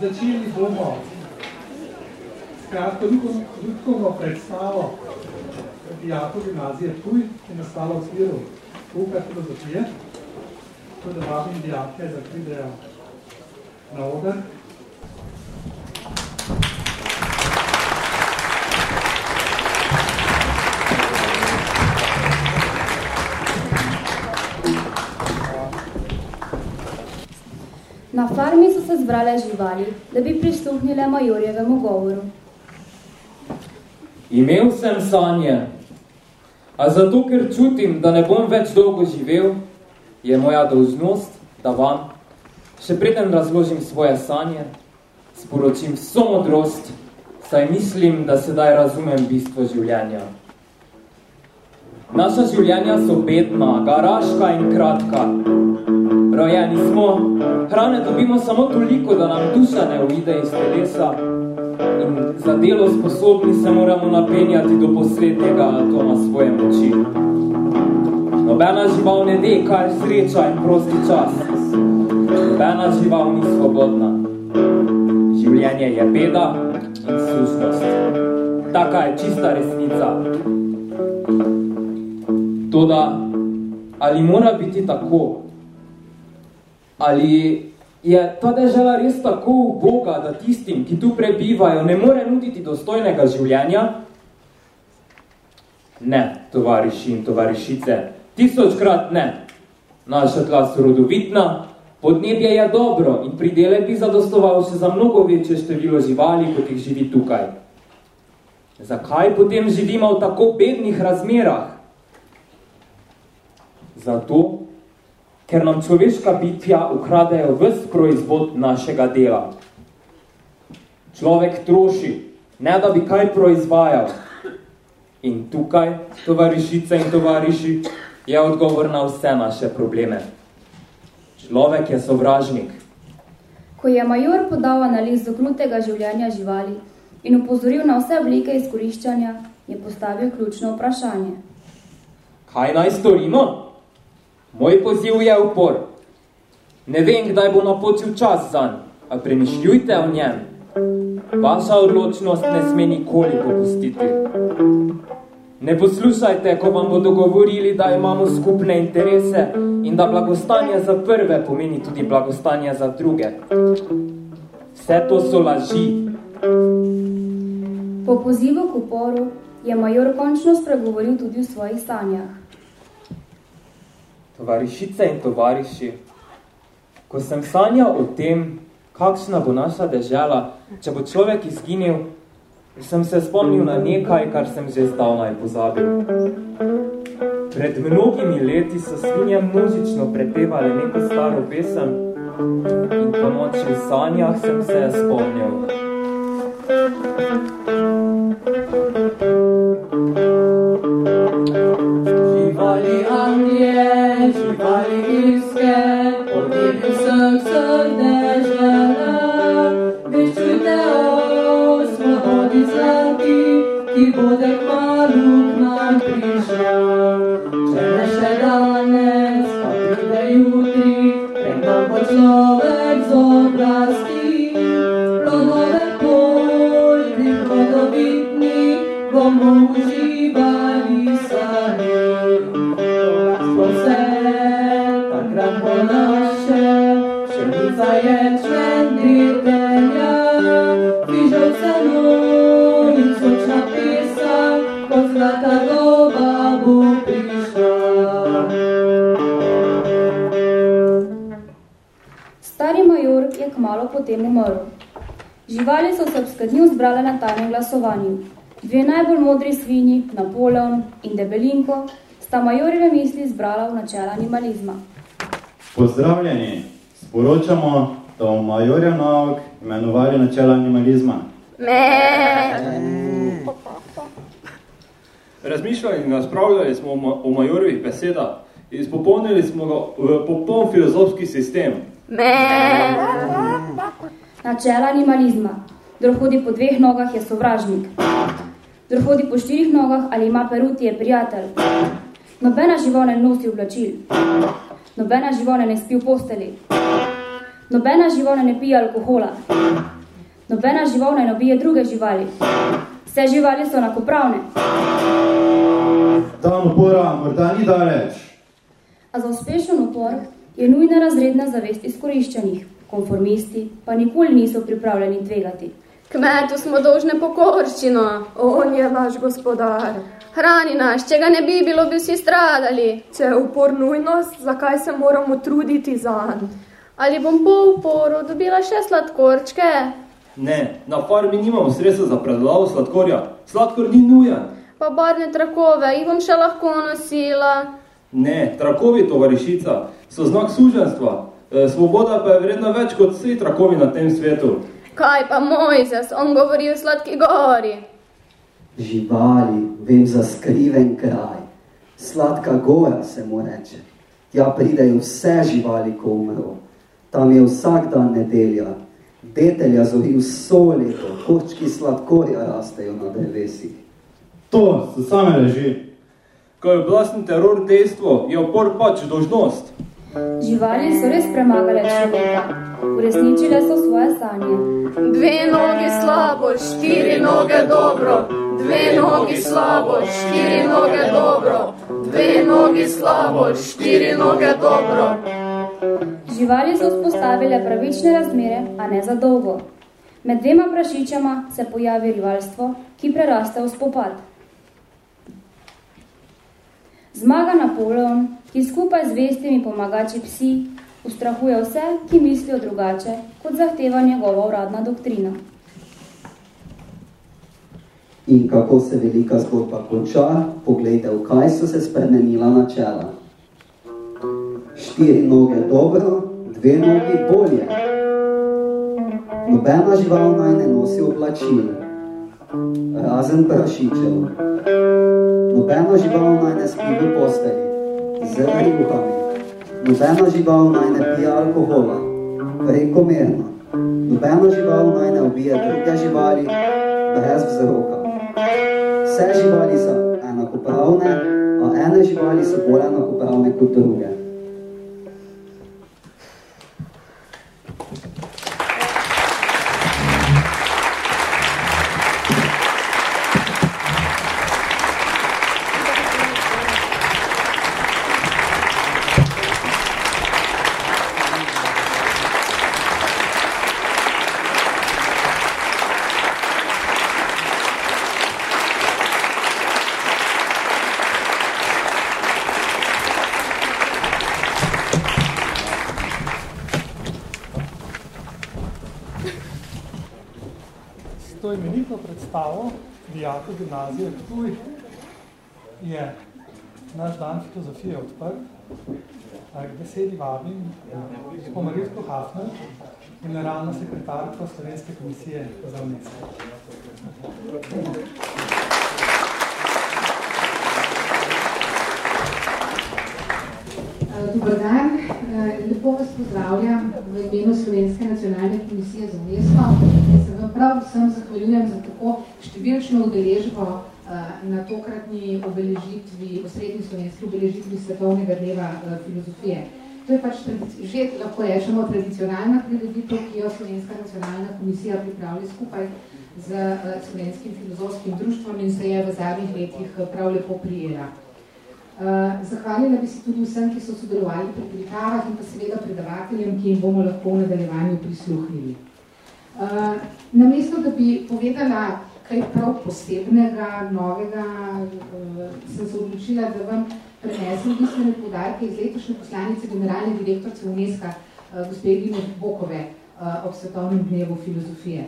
začeli bomo kratko ljudkovno predstavo Dijakov gimnazije Puj, ki je nastala v smiru pouka filozofije. To da vabim dijake, da pridejo na oder. Na farmi se zbrale živali, da bi prisluhnile majorjevemu govoru. Imel sem sanje, a zato, ker čutim, da ne bom več dolgo živel, je moja dolžnost, da vam, še preden razložim svoje sanje, sporočim vso modrost, saj mislim, da sedaj razumem bistvo življenja. Naša življenja so bedna, garaška in kratka. Rojeni smo, hrane dobimo samo toliko, da nam duša ne uide iz telesa in za delo sposobni se moramo napenjati do poslednjega atoma svoje moči. Nobena žival ne de, kaj je sreča in prosti čas. Nobena žival ni svobodna. Življenje je beda in slušnost. Taka je čista resnica. Toda, ali mora biti tako? Ali je ta dežela res tako uboga, da tistim, ki tu prebivajo, ne more nuditi dostojnega življenja? Ne, tovariši in tovarišice, tisočkrat ne. Naša tla so rodovitna, podnebje je dobro in pridele bi zadostoval še za mnogo večje število živali, kot jih živi tukaj. Zakaj potem živimo v tako bednih razmerah? Zato, ker nam človeška bitja ukradejo ves proizvod našega dela. Človek troši, ne da bi kaj proizvajal. In tukaj, tovarišice in tovariši, je odgovor na vse naše probleme. Človek je sovražnik. Ko je major podal analiz dognutega življenja živali in upozoril na vse oblike izkoriščanja, je postavil ključno vprašanje. Kaj naj storimo? Moj poziv je upor. Ne vem, kdaj bo napočil čas zanj, a premišljujte o njem. Vaša odločnost ne sme nikoli popustiti. Ne poslušajte, ko vam bodo govorili, da imamo skupne interese in da blagostanje za prve pomeni tudi blagostanje za druge. Vse to so laži. Po pozivu k uporu je major končno spregovoril tudi v svojih sanjah. Tovarišice in tovariši, ko sem sanjal o tem, kakšna bo naša dežela, če bo človek izginil, sem se spomnil na nekaj, kar sem že zdavnaj pozabil. Pred mnogimi leti so svinje množično prepevali neko staro pesem in po noči v sanjah sem se spomnil. Živali ki bode kmalu k nam prišel. Če ne še danes, pa pride jutri, prek nam bo človek z oblasti. Kmalo potem umrl. Živali so se ob skadnju zbrale na tajnem glasovanju. Dve najbolj modri svinji, Napoleon in Debelinko, sta majorjeve misli zbrala v načela animalizma. Pozdravljeni! Sporočamo, da bomo majorja nauk imenovali načela animalizma. Razmišljali in razpravljali smo o ma- o majorovih besedah, izpopolnili smo ga v popoln filozofski sistem. Načela animalizma. Kdor hodi po dveh nogah je sovražnik. Kdor hodi po štirih nogah ali ima peruti je prijatelj. Nobena žival ne nosi oblačil. Nobena žival ne spi v posteli. Nobena žival ne pije alkohola. Nobena žival ne nabije druge živali. Vse živali so enakopravne. Dan upora morda ni daleč. A za uspešen upor je nujna razredna zavest izkoriščenih. Konformisti pa nikoli niso pripravljeni tvegati. Kmetu smo dolžne pokorščino. On je naš gospodar. Hrani naš, če ga ne bi bilo, bi vsi stradali. Če je upor nujnost, zakaj se moramo truditi za njim? Ali bom po uporu dobila še sladkorčke? Ne, na farmi nimamo sredstva za predlavo sladkorja. Sladkor ni nujen. Pa barne trakove, jih bom še lahko nosila. Ne, trakovi, tovarišica, so znak suženstva. E, svoboda pa je vredna več kot vsi trakovi na tem svetu. Kaj pa Mojzes, on govori o sladki gori. Živali, vem za skriven kraj. Sladka gora se mu reče. Tja pridejo vse živali, ko umro. Tam je vsak dan nedelja. Detelja zori vso leto, kočki sladkorja rastejo na drevesih. To so same leži. Ko je oblastni teror dejstvo, je opor pač dožnost. Živali so res premagale človeka. Uresničile so svoje sanje. Dve nogi slabo, štiri noge dobro. Dve nogi slabo, štiri noge dobro. Dve nogi slabo, štiri noge dobro. Živali so vzpostavile pravične razmere, a ne za dolgo. Med dvema prašičama se pojavi rivalstvo, ki preraste v spopad. Zmaga Napoleon, ki skupaj z vestimi pomagači psi, ustrahuje vse, ki mislijo drugače, kot zahteva njegova uradna doktrina. In kako se velika zgodba konča, poglejte, v kaj so se spremenila načela. Štiri noge dobro, dve nogi bolje. Nobena žival naj ne nosi oblačil, razen prašičev. Nobena žival naj ne spi v posteli, z rjuhami. Nobena žival naj ne pije alkohola, prekomerno. Nobena žival naj ne ubije druge živali, brez vzroka. Vse živali so enakopravne, a ene živali so bolj enakopravne kot druge. Je naš dan filozofije odprt. K besedi vabim gospod Marijsko Hafner, generalna sekretarka Slovenske komisije za UNESCO. Dobar dan, lepo vas pozdravljam v imenu Slovenske nacionalne komisije za UNESCO. Se vam prav vsem zahvaljujem za tako številčno udeležbo na tokratni obeležitvi, osrednji slovenski obeležitvi Svetovnega dneva filozofije. To je pač že lahko rečemo tradicionalna prireditev, ki jo Slovenska nacionalna komisija pripravlja skupaj z Slovenskim filozofskim društvom in se je v zadnjih letih prav lepo prijela. Zahvalila bi se tudi vsem, ki so sodelovali pri pripravah in pa seveda predavateljem, ki jim bomo lahko v nadaljevanju prisluhnili. Uh, namesto, da bi povedala kaj prav posebnega, novega, uh, sem se odločila, da vam prenesem bistvene podarke iz letošnje poslanice generalne direktorce UNESCO, uh, gospe Gine Bokove, uh, ob Svetovnem dnevu filozofije.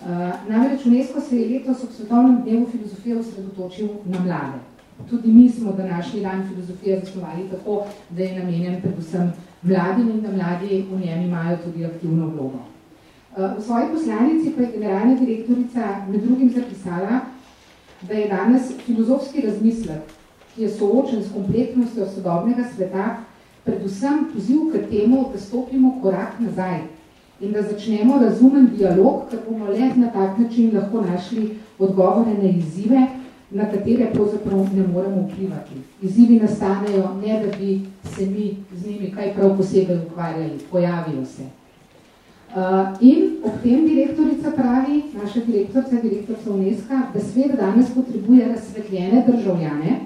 Uh, namreč UNESCO se je letos ob Svetovnem dnevu filozofije osredotočil na mlade. Tudi mi smo današnji dan filozofije zasnovali tako, da je namenjen predvsem mladim in da mladi v njem imajo tudi aktivno vlogo. V svoji poslanici pa je generalna direktorica med drugim zapisala, da je danes filozofski razmislek, ki je soočen s kompleksnostjo sodobnega sveta, predvsem poziv k temu, da stopimo korak nazaj in da začnemo razumen dialog, ker bomo le na tak način lahko našli odgovore na izzive, na katere pravzaprav ne moremo vplivati. Izzivi nastanejo, ne da bi se mi z njimi kaj prav posebej ukvarjali, pojavijo se. Uh, in ob tem direktorica pravi, naša direktorica, direktorica UNESCO, da svet danes potrebuje razsvetljene državljane,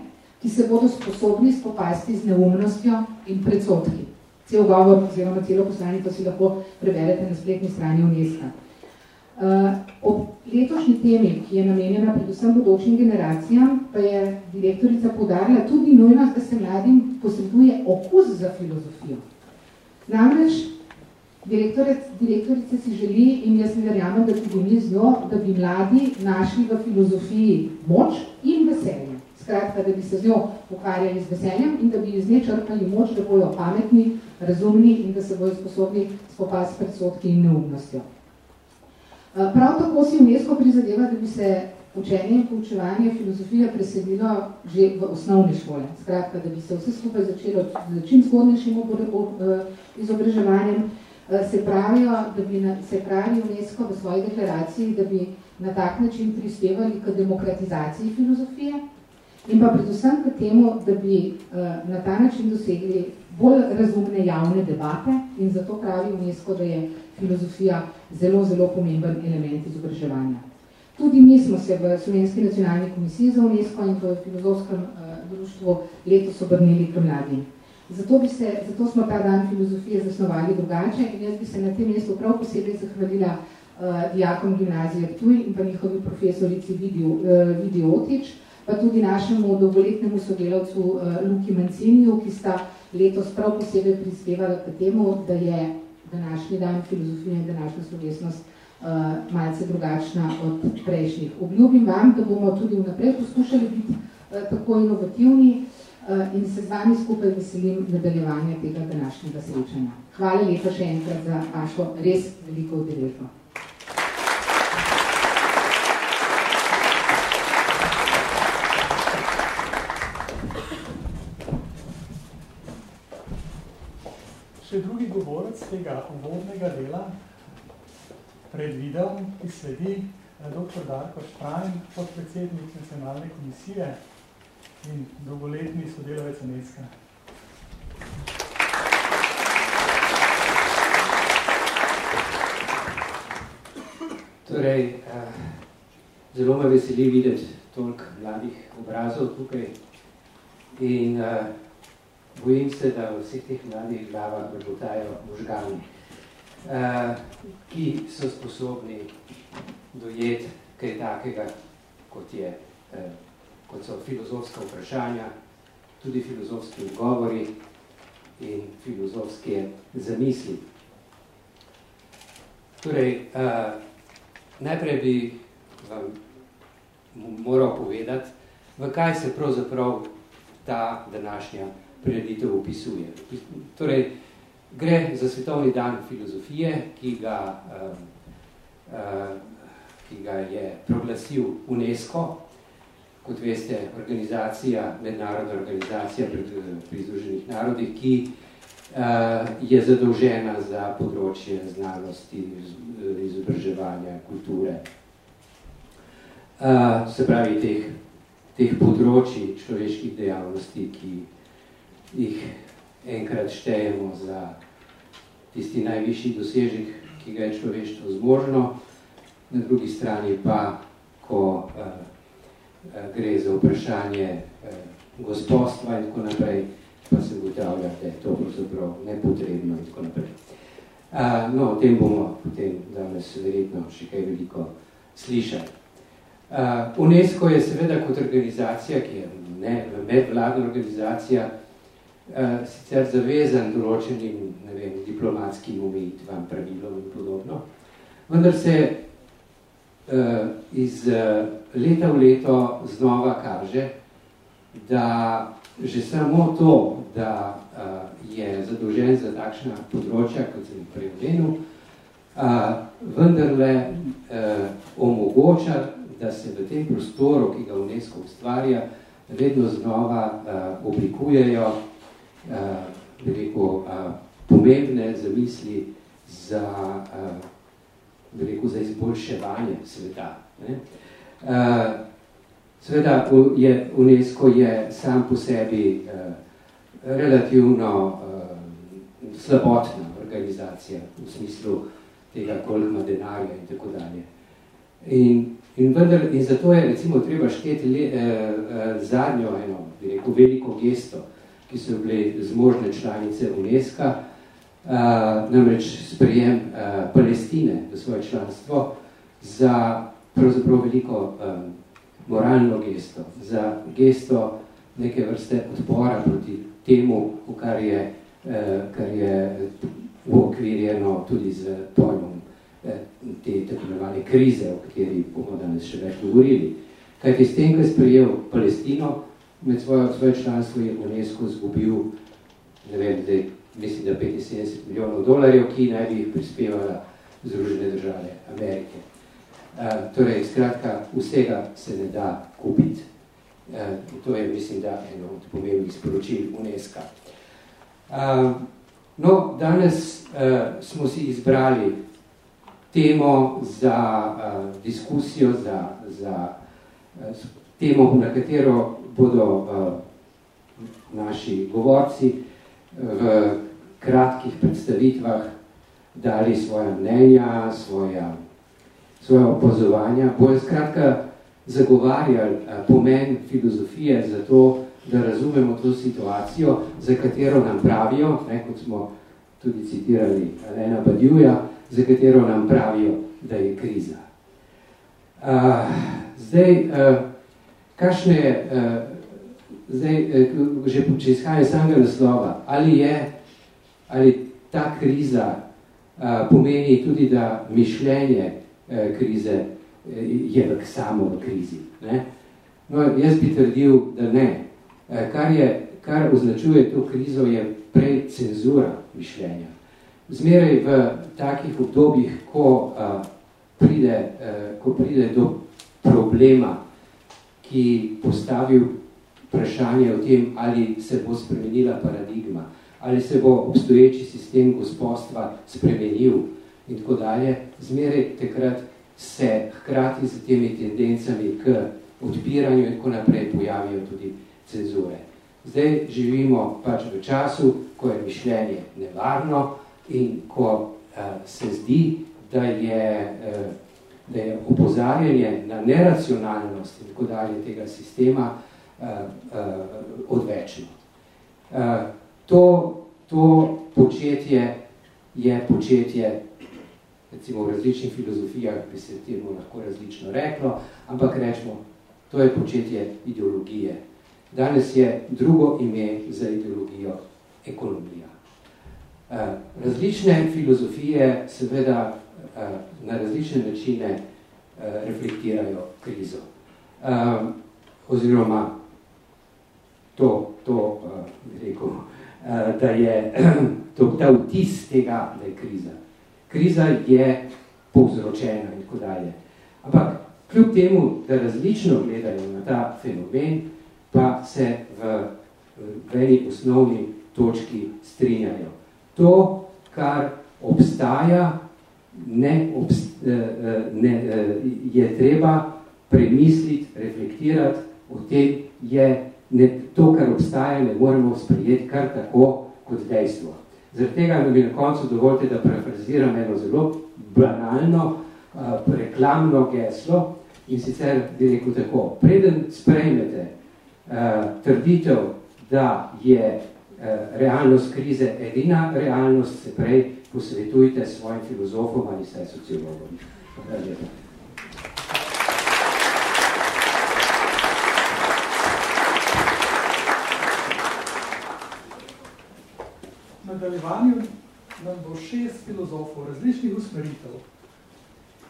ki se bodo sposobni spopasti z neumnostjo in predsotki. Cel govor oziroma celo poslanje, to si lahko preberete na spletni strani UNESCO. Uh, ob letošnji temi, ki je namenjena predvsem bodočim generacijam, pa je direktorica podarila tudi nujnost, da se mladim posreduje okus za filozofijo. Namreč direktorica si želi in jaz verjamem, da tudi mi z njo, da bi mladi našli v filozofiji moč in veselje. Skratka, da bi se z njo ukvarjali z veseljem in da bi iz nje črpali moč, da bojo pametni, razumni in da se bojo sposobni spopasti s predsotki in neumnostjo. Eh, prav tako si UNESCO prizadeva, da bi se učenje in poučevanje filozofije presedilo že v osnovne šole. Skratka, da bi se vse skupaj začelo z čim zgodnejšim eh, izobraževanjem. Eh, se pravijo, da bi na, se pravi UNESCO v svoji deklaraciji, da bi na tak način prispevali k demokratizaciji filozofije in pa predvsem k temu, da bi uh, na ta način dosegli bolj razumne javne debate in zato pravi UNESCO, da je filozofija zelo, zelo pomemben element izobraževanja. Tudi mi smo se v Slovenski nacionalni komisiji za UNESCO in v filozofskem uh, društvu letos obrnili k mladim. Zato, bi se, zato smo ta dan filozofije zasnovali drugače in jaz bi se na tem mestu prav posebej zahvalila uh, dijakom gimnazije Ptuj in pa njihovi profesorici Video, uh, Videotič, pa tudi našemu dolgoletnemu sodelavcu uh, Luki Manciniju, ki sta letos prav posebej prispevala k temu, da je današnji dan filozofije in današnja slovesnost uh, malce drugačna od prejšnjih. Obljubim vam, da bomo tudi vnaprej poskušali biti uh, tako inovativni uh, in se z vami skupaj veselim nadaljevanja tega današnjega srečanja. Hvala lepa še enkrat za vašo res veliko udeležbo. še drugi govorec tega uvodnega dela pred videom, ki sledi eh, dr. Darko Štrajn, podpredsednik nacionalne komisije in dolgoletni sodelavec UNESCO. Torej, eh, zelo me veseli videti toliko mladih obrazov tukaj in eh, bojim se, da v vseh teh mladih glavah brbotajo možgani, uh, ki so sposobni dojeti kaj takega, kot, je, uh, kot so filozofska vprašanja, tudi filozofski odgovori in filozofske zamisli. Torej, uh, najprej bi vam moral povedati, v kaj se pravzaprav ta današnja prireditev opisuje. Torej, gre za svetovni dan filozofije, ki ga, uh, uh, ki ga je proglasil UNESCO, kot veste, organizacija, mednarodna organizacija pri, pri Združenih narodih, ki uh, je zadolžena za področje znanosti, izobraževanja, kulture. Uh, se pravi, teh, teh področji človeških dejavnosti, ki jih enkrat štejemo za tisti najvišji dosežek, ki ga je človeštvo zmožno, na drugi strani pa, ko uh, gre za vprašanje uh, gospodstva in tako naprej, pa se ugotavlja, da je to pravzaprav nepotrebno in tako naprej. Uh, no, o tem bomo potem danes verjetno še kaj veliko slišali. UNESCO je seveda kot organizacija, ki je ne, medvladna organizacija, sicer zavezan določenim ne vem, diplomatskim omejitvam, pravilom in podobno, vendar se iz uh, leta v leto znova kaže, da že samo to, da uh, je zadolžen za takšna področja, kot sem prej omenil, vendarle omogoča, da se v tem prostoru, ki ga UNESCO ustvarja, vedno znova oblikujejo uh, rekel, pomembne zamisli za, uh, rekel, za izboljševanje sveta. Ne? Uh, Seveda, je, UNESCO je sam po sebi uh, relativno uh, slabotna organizacija v smislu tega, koliko denarja in tako dalje. In, in, vendar, in zato je recimo treba šteti le, eh, eh, zadnjo eno, bi rekel, veliko gesto, ki so bile zmožne članice UNESCO, namreč sprejem eh, Palestine v svoje članstvo za pravzaprav veliko eh, moralno gesto, za gesto neke vrste odpora proti temu, v kar je, eh, kar je uokvirjeno tudi z pojmom te tako imenovane krize, o kateri bomo danes še več govorili. Kajti s tem, ko je sprejel Palestino, med svojo, svoje članstvo je UNESCO zgubil, ne vem, zdaj, mislim, da 75 milijonov dolarjev, ki naj bi jih prispevala Združene države Amerike. Uh, torej, skratka, vsega se ne da kupiti. Uh, to je, mislim, da eno od pomembnih sporočil UNESCO. Uh, no, danes uh, smo si izbrali temo za uh, diskusijo, za, za uh, temo, na katero bodo uh, naši govorci v kratkih predstavitvah dali svoja mnenja, svoja, svoja opazovanja. Bojo skratka zagovarjali uh, pomen filozofije za to, da razumemo to situacijo, za katero nam pravijo, ne, kot smo tudi citirali Alena Badjuja, za katero nam pravijo, da je kriza. Uh, zdaj, uh, kakšne uh, zdaj, uh, že če izhaja samega naslova, ali je, ali ta kriza uh, pomeni tudi, da mišljenje uh, krize uh, je v samo v krizi. Ne? No, jaz bi trdil, da ne. Uh, kar, je, kar označuje to krizo, je prej cenzura mišljenja zmeraj v takih obdobjih, ko, a, pride, a, ko pride do problema, ki postavi vprašanje o tem, ali se bo spremenila paradigma, ali se bo obstoječi sistem gospodstva spremenil in tako dalje, zmeraj takrat se hkrati z temi tendencami k odpiranju in tako naprej pojavijo tudi cenzure. Zdaj živimo pač v času, ko je mišljenje nevarno, in ko uh, se zdi, da je, uh, da je opozarjanje na neracionalnost in tako dalje tega sistema uh, odvečno. Uh, to, to početje je početje, recimo v različnih filozofijah bi se temu lahko različno reklo, ampak rečemo, to je početje ideologije. Danes je drugo ime za ideologijo ekonomija. Eh, različne filozofije seveda eh, na različne načine eh, reflektirajo krizo. Oziroma to, to rekel, da je to, ta vtis tega, da je kriza. Kriza je povzročena in tako dalje. Ampak kljub temu, da različno gledajo na ta fenomen, pa se v, v eni osnovni točki strinjajo to, kar obstaja, ne, obst, eh, ne, eh, je treba premisliti, reflektirati, o tem je ne, to, kar obstaja, ne moremo sprejeti kar tako kot dejstvo. Zaradi tega bi na koncu dovoljte, da prefraziram eno zelo banalno, uh, reklamno geslo in sicer bi rekel tako, preden sprejmete uh, trditev, da je Eh, realnost krize edina realnost, se prej posvetujte svojim filozofom ali saj sociologom. V nadaljevanju nam bo šest filozofov različnih usmeritev,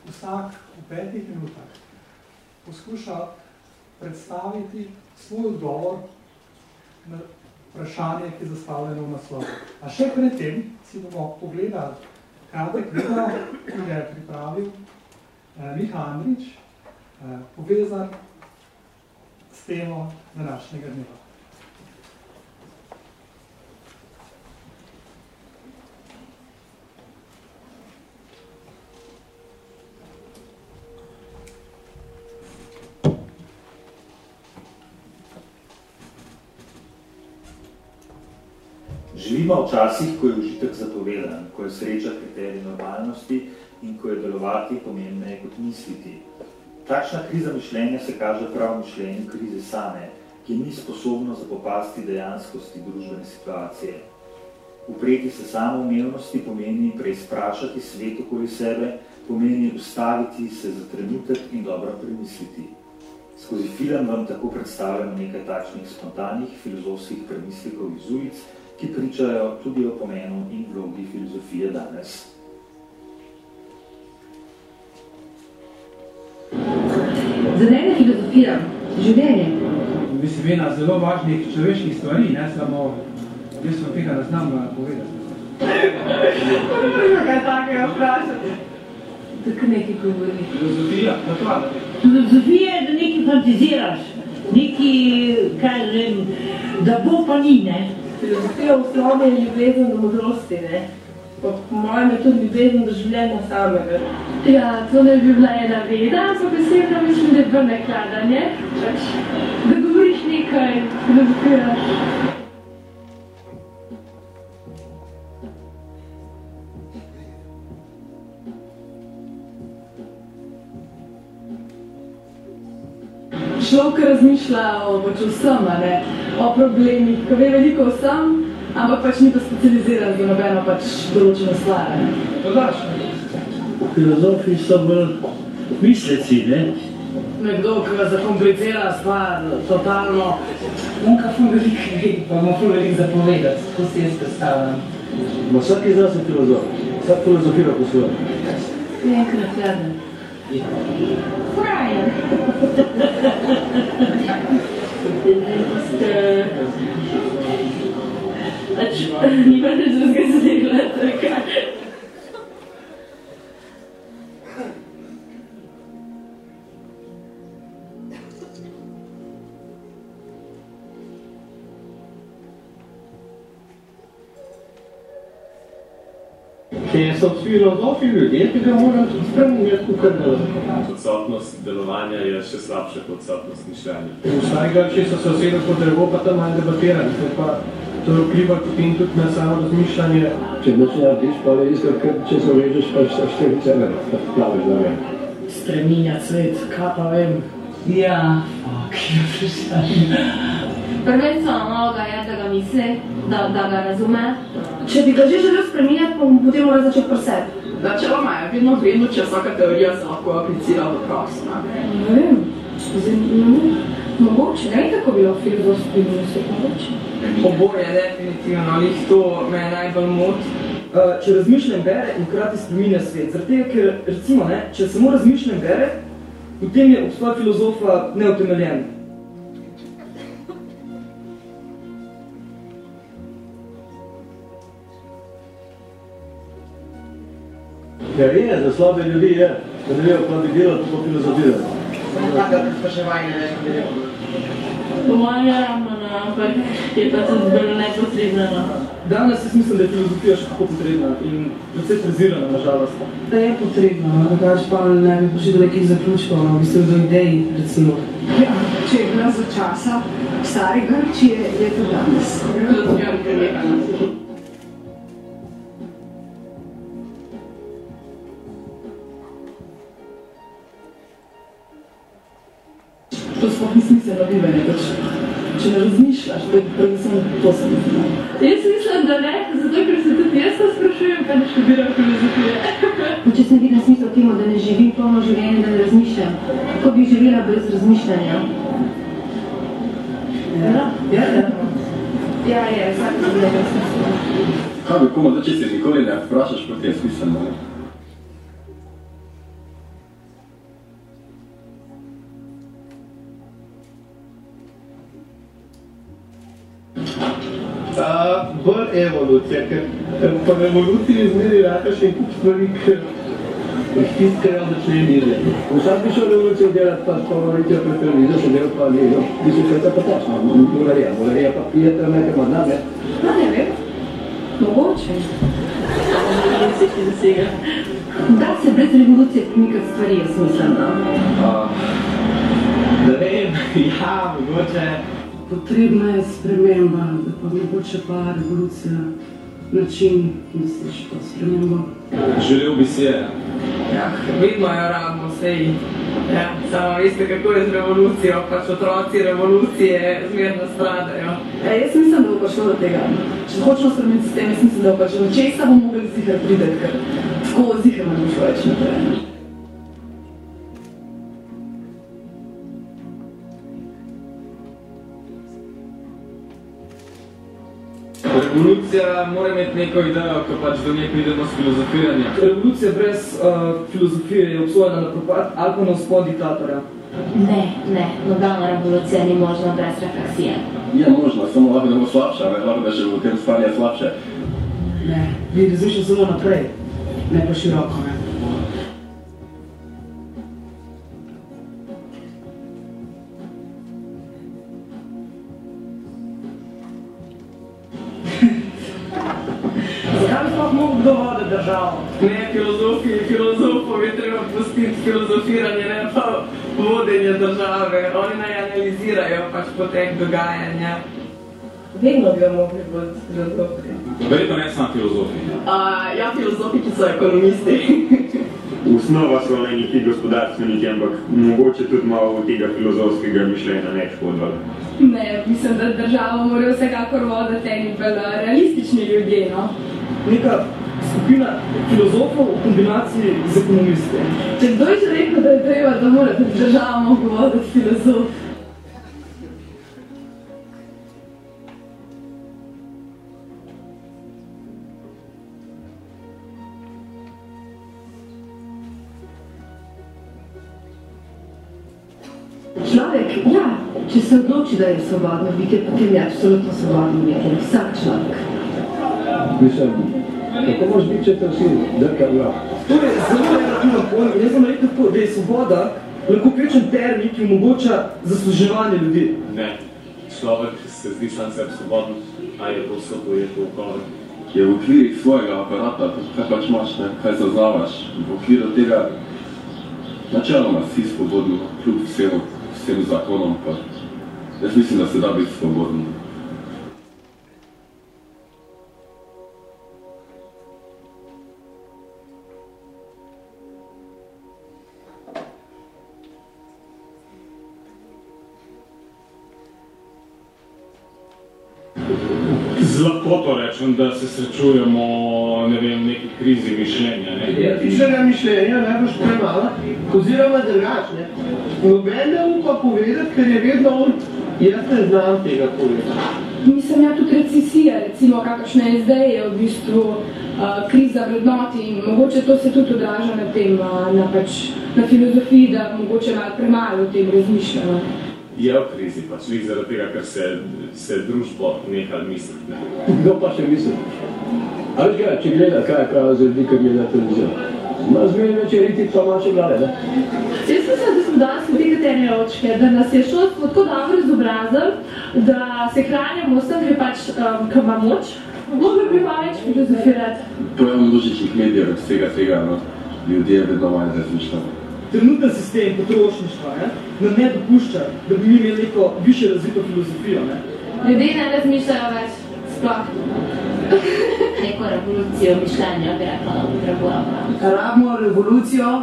vsak v petih minutah poskuša predstaviti svoj odgovor na vprašanje, ki je zastavljeno v naslovu. A še pred tem si bomo pogledali kratek video, ki je pripravil eh, Miha Andrič, eh, povezan s temo današnjega dneva. Živimo v časih, ko je užitek zapovedan, ko je sreča kriterij normalnosti in ko je delovati pomembneje kot misliti. Takšna kriza mišljenja se kaže prav mišljenju krize same, ki ni sposobno zapopasti dejanskosti družbene situacije. Upreti se samoumevnosti pomeni preizprašati svet okoli sebe, pomeni ustaviti se za trenutek in dobro premisliti. Skozi film vam tako predstavljam nekaj takšnih spontanih filozofskih premislekov iz ulic, ki pričajo tudi o pomenu in vlogi filozofije danes. Za mene filozofija, življenje. Mislim, ena zelo važnih človeških stvari, ne samo, jaz sem tega ne znam povedati. Kaj takega vprašati? Tako nekaj govori. Filozofija, na to. Filozofija je, da nekaj fantiziraš, nekaj, kaj vem, da bo pa ni, ne? Filozofija v osnovi je ljubezen do modrosti, ne? Po mojem je tudi ljubezen do življenja samega. Ja, to ne bi bila ena veda, ampak besedno mislim, da je bilo nakladanje. Da govoriš nekaj, filozofiraš. Človek razmišlja o, pač vsem, ne? O problemih, ko ve veliko vsem, ampak pač ni pa specializiran za nobeno pač določeno stvar. Filozofi so bolj misleci, ne? Nekdo, ki zakomplicira stvar, totalno, on ka ful veliko ve, pa ima ful veliko zapovedati, tako si jaz predstavljam. Ma vsak iz nas je filozof, vsak filozofira po svojem. Enkrat jaden. Frajer. Pač, nima nič drugega zdela, tako. Če so filozofi ljudje, ki ga moram spremenjati v krnelo. Odsotnost delovanja je še slabša kot odsotnost mišljenja. V stari Grčiji so se vsedeli po drevo, pa tam malo debatirali. To pa to vpliva potem tudi na samo razmišljanje. Če noč narediš, pa je isto, ker če se vežeš, pa še štirice ne, pa plaveš da vem. Spreminjati svet, kaj pa vem. Ja, fuck, je vprašanje. Prvenstvena naloga je, da ga misli, da, da ga razume. Če bi ga že želel spremenjati, pa mu potem mora začeti pri sebi. Načeloma je vedno vedno, če vsaka teorija se lahko aplicira v prakso. Ne vem, zanimivo. Mogoče, ne tako bilo v filozofski minusu, mogoče. Oboje, definitivno, ali to me najbolj mot. Uh, če razmišljam bere in krati spreminja svet. Zaradi tega, ker recimo, ne, če samo razmišljam bere, potem je obstoj filozofa neutemeljen. Ja, je, za slabe ljudi je, da ne vejo, kaj bi delati, pa filozofirati. Tako spraševanje več bi. Po mojem je ravno, no, ampak je pa tudi bolj nepotrebna. No. Danes jaz mislim, da je filozofija še kako potrebna in predvsej prezirana, nažalost. Da je potrebno, no, drugač pa ne bi prišli do nekih zaključkov, no, v bistvu do idej, recimo. Ja, če je bila za časa stare Grčije, je to danes. Filozofija bi premijena. To sploh ni smiselno bivanje, pač, če ne razmišljaš, to je predvsem to smiselno. Jaz mislim, da ne, zato ker se tudi jaz to sprašujem, kaj ne študiram filozofije. Če sem videla smisel temu, da ne živim polno življenje, da ne razmišljam, kako bi živela brez razmišljanja? Ja, ja, ja. Ja, je, vsak življenje smisel. Kaj bi komu, da če se nikoli ne vprašaš, kot je smiselno, ne? а, Б еволюция. Към еволюция измери рака, ще купи пари Истинска работа не мире. Е Но сам пишу революция делят па споровите от пепелиза, ще делят па лиро. Мисля, че е это поточно. Благодаря. Благодаря па пиета на кема надо. Надо ли? Но очень. Е. Да, се без революция никак ствари е смислена. Да не, я, моgoče, ja. Potrebna je sprememba, da pa mogoče pa revolucija način misliš to spremembo? Želel bi si je. Ja, vedno jo rabimo, sej. Ja, samo veste, kako je z revolucijo, pač otroci revolucije zmerno stradajo. E, jaz mislim, da bo prišlo do tega. Če hočemo spremeniti sistem, jaz mislim, da bo pač do česa bomo mogli zihar prideti, ker tako zihar ne bo šlo več naprej. Revolucija mora imeti neko idejo, ko pač do nje pridemo s filozofiranjem. Revolucija brez uh, filozofije je obsojena na propad ali pa na vzpod diktatorja. Ne, ne, nobena revolucija ni možna brez refleksije. Je možno, samo lahko da bo slabša, ne lahko da že v tem stanje slabše. Ne, vi razmišljam samo naprej, ne pa široko, ne. Filozofiranje, ne pa vodenje države. Oni naj analizirajo pač potek dogajanja. Vedno bi jo mogli voditi filozofi. Verjetno ne samo filozofi. Uh, ja, filozofi, ki so ekonomisti. Osnova so le neki gospodarstveniki, ampak mogoče tudi malo tega filozofskega mišljenja ne škodvali. Ne, mislim, da državo morajo vsekakor voditi eni bolj realistični ljudje, no. Neka skupina filozofov v kombinaciji z ekonomisti. Če kdo je rekel, da je treba, da mora tudi država mogo voditi filozof? Človek, ja, če se odloči, da je svobodno bitje, potem je absolutno svobodno bitje. Vsak človek. Mislim, kako moraš biti, če te vsi drkajo? To je zelo relativen pojem. Jaz sem rekel tako, da je svoboda lahko kvečen termin, ki omogoča zasluževanje ljudi. Ne. Človek se zdi sam sebi svoboden, a je to vse to je to okolje. Je v okvirih svojega aparata, kaj pač imaš, ne? kaj zaznavaš, v okviru tega načeloma si svobodni, kljub vsem, vsem zakonom, pa jaz mislim, da se da biti svobodni. Rečem, da se srečujemo, ne vem, neki krizi mišljenja. Ne? Etičnega mišljenja najbolj premala, oziroma drugačne. Noben ne upa povedati, ker je vedno on, jaz ne znam tega povedati. Mislim, ja, tudi recesija, recimo, kakršna je zdaj, je v bistvu uh, kriza vrednoti in mogoče to se tudi odraža na tem, uh, na, pač, na filozofiji, da mogoče malo premalo o tem razmišljamo. Je v krizi, pač lih zaradi tega, ker se, se družbo nekaj misli. Ne? Kdo pa še misli? A veš ga, če gleda, kaj pravi za ljudi, ki gleda televizijo. Ima zmeraj večer iti pa manjše glave, ne? Jaz mislim, da smo danes v tega terne očke, da nas je šolstvo tako dobro izobrazil, da se hranjamo vsem, ki pač, um, ki ima moč, mogli bi pa več filozofirati. Pojem množičnih medijev, vsega tega, no, ljudje vedno manj razmišljamo. Trenutni sistem potrošništva ne, nam ne dopušča, da bi mi imeli neko više razvito filozofijo. Ne. Ljudje ne razmišljajo več, sploh. Neko revolucijo mišljenja bi rekla, da potrebujemo. Rabimo revolucijo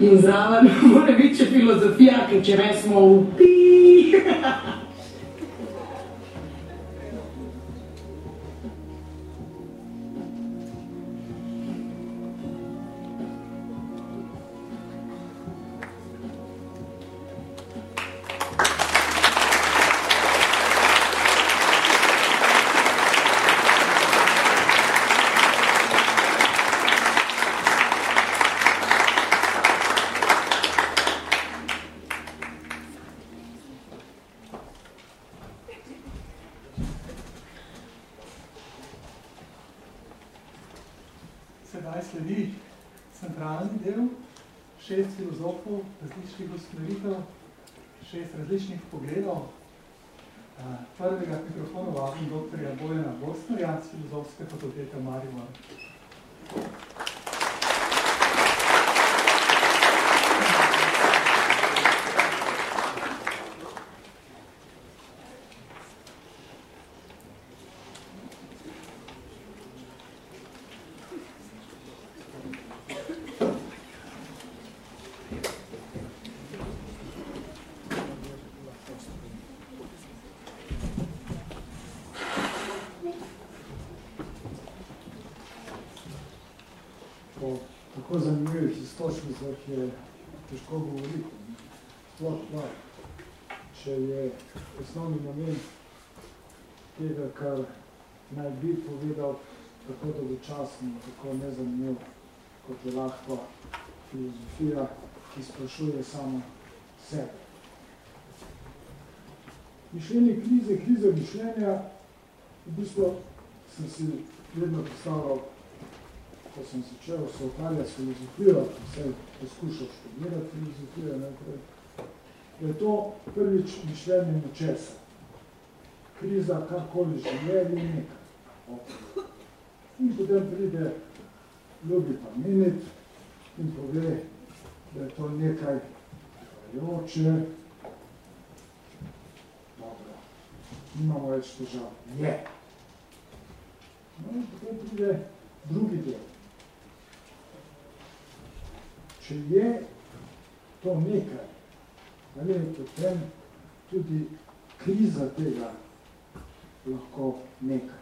in zraven mora biti še filozofija, ker če ne smo v pi. filozofov, različnih usmeritev, šest različnih pogledov. Eh, Prvega mikrofona vabim dr. Bojana Bosnerja z Filozofske fakultete Maribor. tako zanimivih istočnicah je težko govoriti. Sploh pa, če je osnovni namen tega, kar naj bi povedal tako dolgočasno, tako nezanimiv, kot je lahko filozofija, ki sprašuje samo sebe. Mišljenje krize, krize mišljenja, v bistvu sem si vedno postavljal, ko sem začel se ukvarjati s filozofijo, ko sem poskušal študirati filozofijo, najprej, je to prvič mišljenje nečesa. Kriza, karkoli že je, je nekaj. Okay. In potem pride ljubi pa menit in pove, da je to nekaj trajoče, dobro, nimamo več težav. Je. No in potem pride drugi del. Če je to nekaj, ali je potem tudi kriza tega lahko nekaj.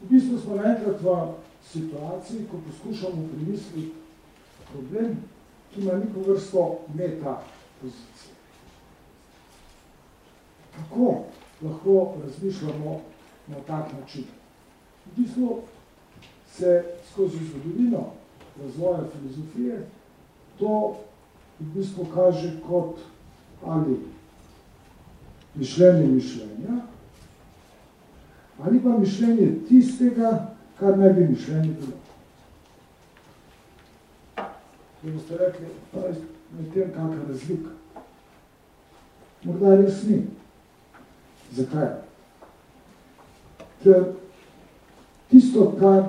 V bistvu smo naenkrat v situaciji, ko poskušamo primisliti problem, ki ima neko vrsto meta pozicije. Kako lahko razmišljamo na tak način? V bistvu se skozi zgodovino razvoja filozofije to v bistvu kaže kot ali mišljenje mišljenja, ali pa mišljenje tistega, kar naj bi mišljenje bilo. Da boste rekli, pa je med tem kakva razlika. Morda res ni. Zakaj? Ker tisto, kar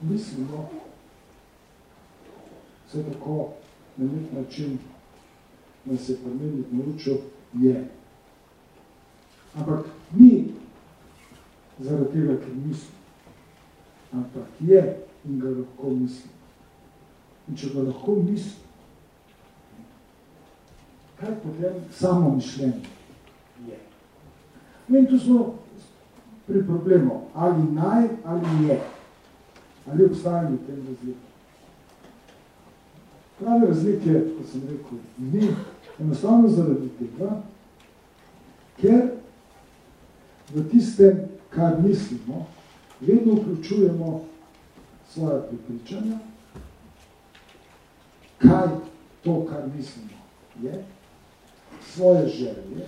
mislimo, se tako na nek način nas je premeniti naučil, je. Ampak ni zaradi tega, ker mislim, ampak je in ga lahko mislim. In če ga lahko mislim, kaj potem samo mišljenje je? No in tu smo pri problemu, ali naj, ali je, ali obstajanje tem razlikom. Prave razlike, kot sem rekel, ni. Enostavno zaradi tega, ker v tistem, kar mislimo, vedno vključujemo svoje pripričanja, kaj to, kar mislimo, je, svoje želje,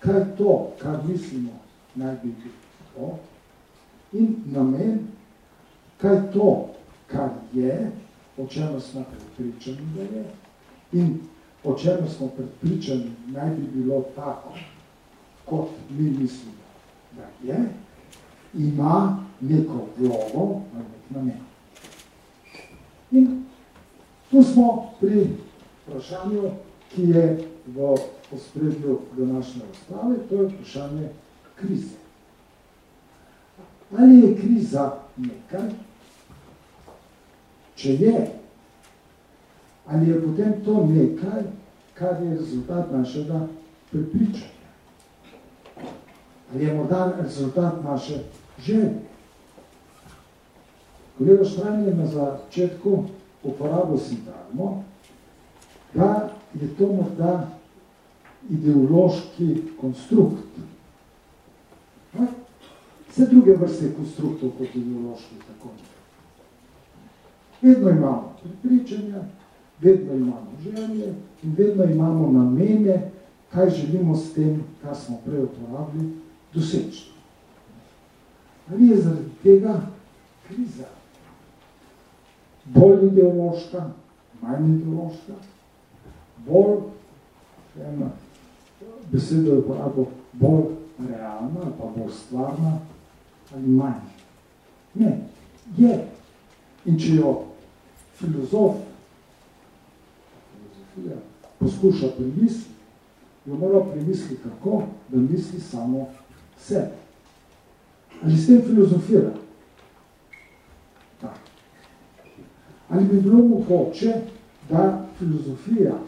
kaj to, kar mislimo, naj bi bilo, in namen, kaj to, kar je, o čemer smo predpričani, da je, in o čemer smo predpričani, naj bi bilo tako, kot mi mislimo, da je, ima neko vlogo ali nek namen. In tu smo pri vprašanju, ki je v ospredju današnje razprave, to je vprašanje krize. Ali je kriza nekaj, če je, ali je potem to nekaj, kar je rezultat našega prepričanja? Ali je morda rezultat naše želje? Kolega Štrajn je na začetku uporabil sintagmo, da je to morda ideološki konstrukt. Vse druge vrste konstruktov kot ideološki tako. Vedno imamo pripričanja, vedno imamo želje in vedno imamo namene, kaj želimo s tem, kar smo prej uporabili, doseči. Ali je zaradi tega kriza bolj ideološka, manj ideološka, bolj, ena beseda je uporabo, bolj realna ali pa bolj stvarna ali manj. Ne, je. In če jo filozof, filozofija, poskuša premisliti, jo mora premisliti kako, da misli samo sebe. Ali s tem filozofira? Tak. Ali bi bilo mogoče, da filozofija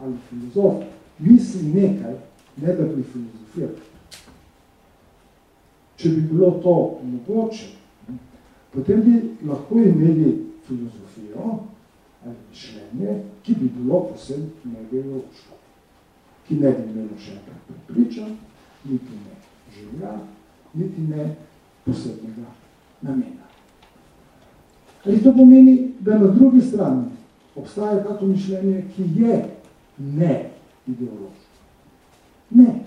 ali filozof misli nekaj, ne da bi filozofiral? Če bi bilo to mogoče, potem bi lahko imeli filozofijo ali mišljenje, ki bi bilo posebno nebiološko, ki ne bi imelo še enkrat prepričan, niti ne želja, niti ne posebnega namena. Ali to pomeni, da na drugi strani obstaja tako mišljenje, ki je ne ideološko? Ne,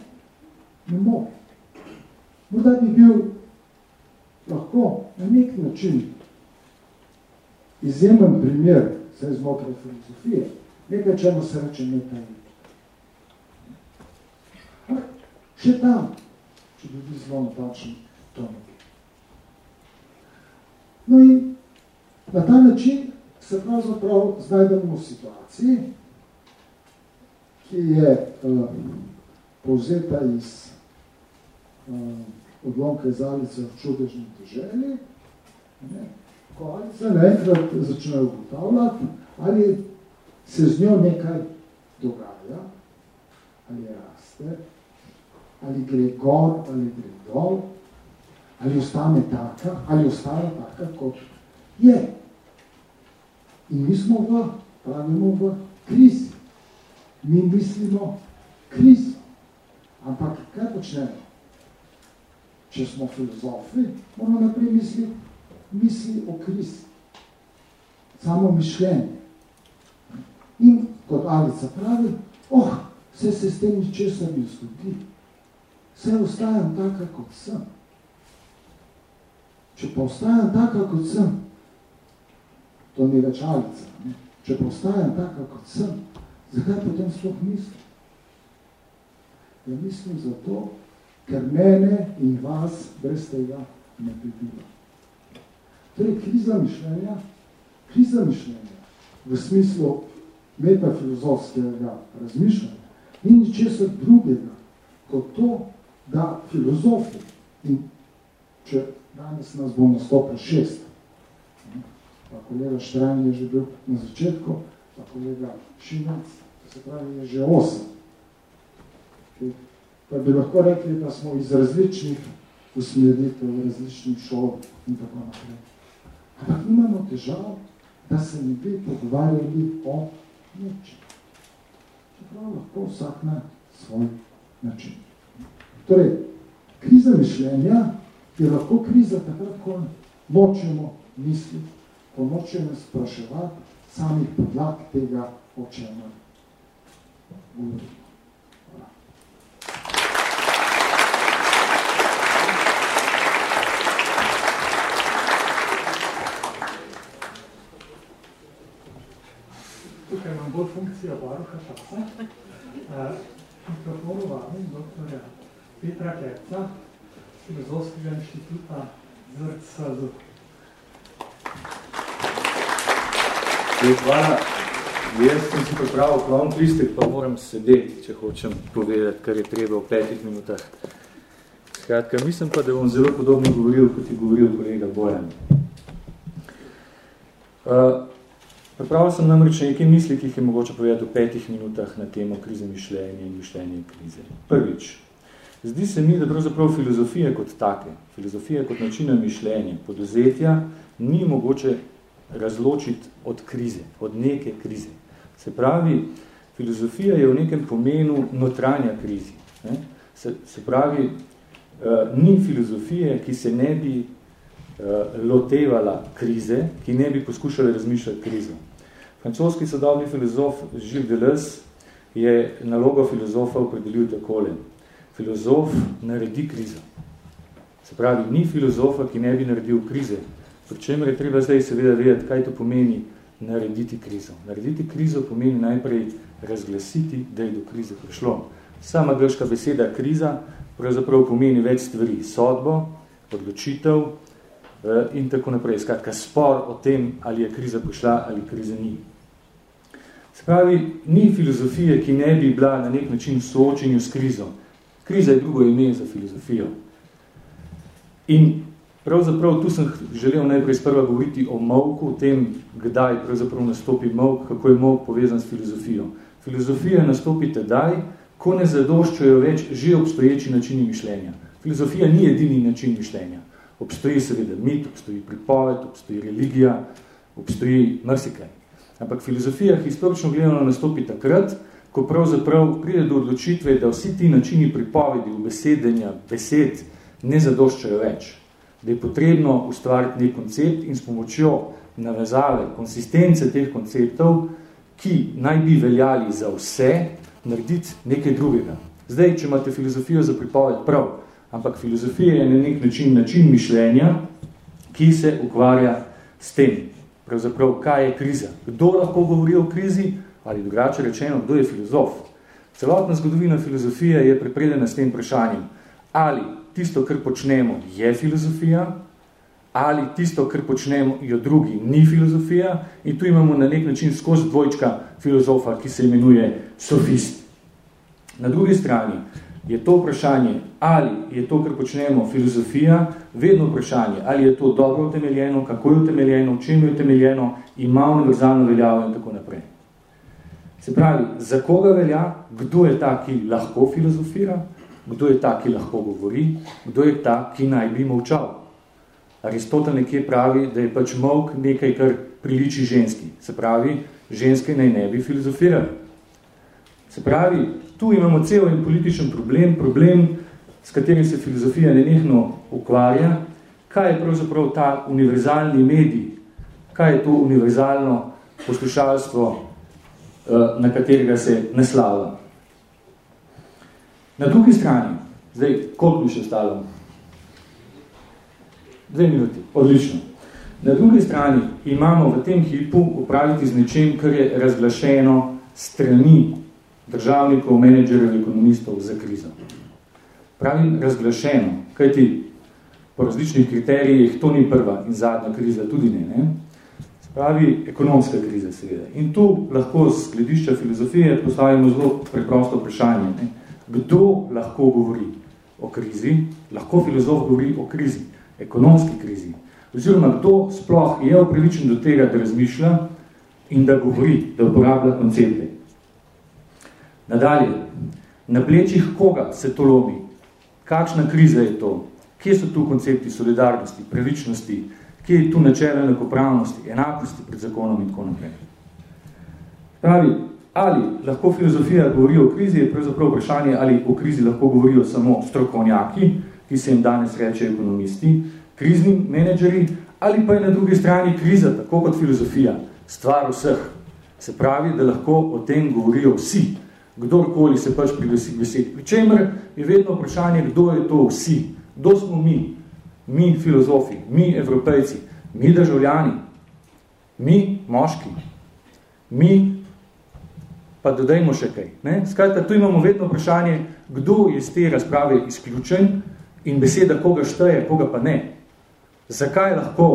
ne more. Morda bi bil lahko na nek način izjemen primer, vse znotraj filozofije, nekaj, čemu se reče nekaj. Še tam, če bi bil zelo napačen, to nekaj. No in na ta način se pravzaprav znajdemo v situaciji, ki je uh, povzeta iz uh, odlomka iz Alice v čudežnem teželji, ko Alice naenkrat začne ugotavljati, ali se z njo nekaj dogaja, ali raste, ali gre gor, ali gre dol, ali ostane taka, ali ostane taka, kot je. In mi smo v, pravimo v krizi. Mi mislimo krizo. Ampak kaj počnemo? Če smo filozofi, moramo naprej misli, misli o krizi. Samo mišljenje. In kot Alica pravi, oh, vse se s tem ničesar bi zgodi. Vse ostajam taka, kot sem. Če pa ostajam taka, kot sem, to ni več Alica, ne? če pa ostajam taka, kot sem, zakaj potem sploh mislim? Ja mislim zato, ker mene in vas brez tega ne bi bilo. Torej, kriza mišljenja, kriza mišljenja v smislu metafilozofskega razmišljanja ni ničesar drugega kot to, da filozofi, in če danes nas bo nastopil šest, pa kolega Štrajn je že bil na začetku, pa kolega Šinac, se pravi, je že osem. Pa bi lahko rekli, da smo iz različnih usmeritev, različnih šol in tako naprej. Ampak imamo težav, da se ne bi pogovarjali o nečem. Čeprav lahko vsak na svoj način. Torej, kriza mišljenja je lahko kriza takrat, ko nočemo misliti, ko nočemo spraševati samih podlag tega, o čemer govorimo. Imam bolj funkcijo varuha časa. Mikrofonu vabim doktorja Petra Klepca, Filozofskega inštituta ZRCZ. Hvala. Jaz sem si pripravil plon listek, pa moram sedeti, če hočem povedati, kar je treba v petih minutah. Skratka, mislim pa, da bom zelo podobno govoril, kot je govoril kolega Bojan. Uh, Pripravil sem namreč nekaj misli, ki jih je mogoče povedati v petih minutah na temo krize mišljenja in mišljenja krize. Prvič, zdi se mi, da pravzaprav filozofija kot take, filozofija kot načina mišljenja, podozetja, ni mogoče razločiti od krize, od neke krize. Se pravi, filozofija je v nekem pomenu notranja krizi. Ne? Se, se pravi, uh, ni filozofije, ki se ne bi uh, lotevala krize, ki ne bi poskušala razmišljati krizo. Francoski sodobni filozof Gilles Deleuze je nalogo filozofa opredelil takole. Filozof naredi krizo. Se pravi, ni filozofa, ki ne bi naredil krize. Pričemer je treba zdaj seveda vedeti, kaj to pomeni narediti krizo. Narediti krizo pomeni najprej razglasiti, da je do krize prišlo. Sama grška beseda kriza pravzaprav pomeni več stvari. Sodbo, odločitev, in tako naprej. Skratka, spor o tem, ali je kriza prišla ali kriza ni. Se pravi, ni filozofije, ki ne bi bila na nek način v soočenju s krizo. Kriza je drugo ime za filozofijo. In pravzaprav tu sem želel najprej sprva govoriti o molku, o tem, kdaj pravzaprav nastopi molk, kako je molk povezan s filozofijo. Filozofija nastopi tedaj, ko ne zadoščajo več že obstoječi načini mišljenja. Filozofija ni edini način mišljenja. Obstoji seveda mit, obstoji pripoved, obstoji religija, obstoji mrsikaj. Ampak filozofija historično gledano nastopi takrat, ko pravzaprav pride do odločitve, da vsi ti načini pripovedi, besedenja, besed ne zadoščajo več. Da je potrebno ustvariti nek koncept in s pomočjo navezave, konsistence teh konceptov, ki naj bi veljali za vse, narediti nekaj drugega. Zdaj, če imate filozofijo za pripoved, prav, ampak filozofija je na nek način način mišljenja, ki se ukvarja s tem. Pravzaprav, kaj je kriza? Kdo lahko govori o krizi? Ali drugače rečeno, kdo je filozof? Celotna zgodovina filozofije je prepredena s tem vprašanjem, ali tisto, kar počnemo, je filozofija, ali tisto, kar počnemo, jo drugi, ni filozofija. In tu imamo na nek način skozi dvojčka filozofa, ki se imenuje sofist. Na drugi strani je to vprašanje, ali je to, kar počnemo, filozofija, vedno vprašanje, ali je to dobro utemeljeno, kako je utemeljeno, v čem je utemeljeno, ima univerzalno veljavo in tako naprej. Se pravi, za koga velja, kdo je ta, ki lahko filozofira, kdo je ta, ki lahko govori, kdo je ta, ki naj bi molčal. Aristotel nekje pravi, da je pač molk nekaj, kar priliči ženski. Se pravi, ženske naj ne bi filozofirali. Se pravi, tu imamo cel en političen problem, problem, s katerim se filozofija nenehno ukvarja, kaj je pravzaprav ta univerzalni medij, kaj je to univerzalno poslušalstvo, eh, na katerega se naslava. Na drugi strani, zdaj, koliko bi še ostalo? Dve minuti, odlično. Na drugi strani imamo v tem hipu upraviti z nečem, kar je razglašeno strani državnikov, menedžerjev, ekonomistov za krizo. Pravim razglašeno, kajti po različnih kriterijih to ni prva in zadnja kriza, tudi ne. ne? Pravi ekonomska kriza, seveda. In tu lahko z gledišča filozofije postavimo zelo preprosto vprašanje. Ne? Kdo lahko govori o krizi? Lahko filozof govori o krizi, ekonomski krizi. Oziroma, kdo sploh je upravičen do tega, da razmišlja in da govori, da uporablja koncepte. Nadalje, na plečih koga se to lomi? Kakšna kriza je to? Kje so tu koncepti solidarnosti, pravičnosti, kje je tu načelo enakopravnosti, enakosti pred zakonom in tako naprej? Pravi, ali lahko filozofija govori o krizi, je pravzaprav vprašanje, ali o krizi lahko govorijo samo strokovnjaki, ki se jim danes reče ekonomisti, krizni menedžeri, ali pa je na drugi strani kriza, tako kot filozofija, stvar vseh. Se pravi, da lahko o tem govorijo vsi, kdorkoli se pač priglasi k besedi. Pričemer je vedno vprašanje, kdo je to vsi, kdo smo mi, mi filozofi, mi evropejci, mi državljani, mi moški, mi pa dodajmo še kaj. Ne? Skratka, tu imamo vedno vprašanje, kdo je z te razprave izključen in beseda koga šteje, koga pa ne. Zakaj lahko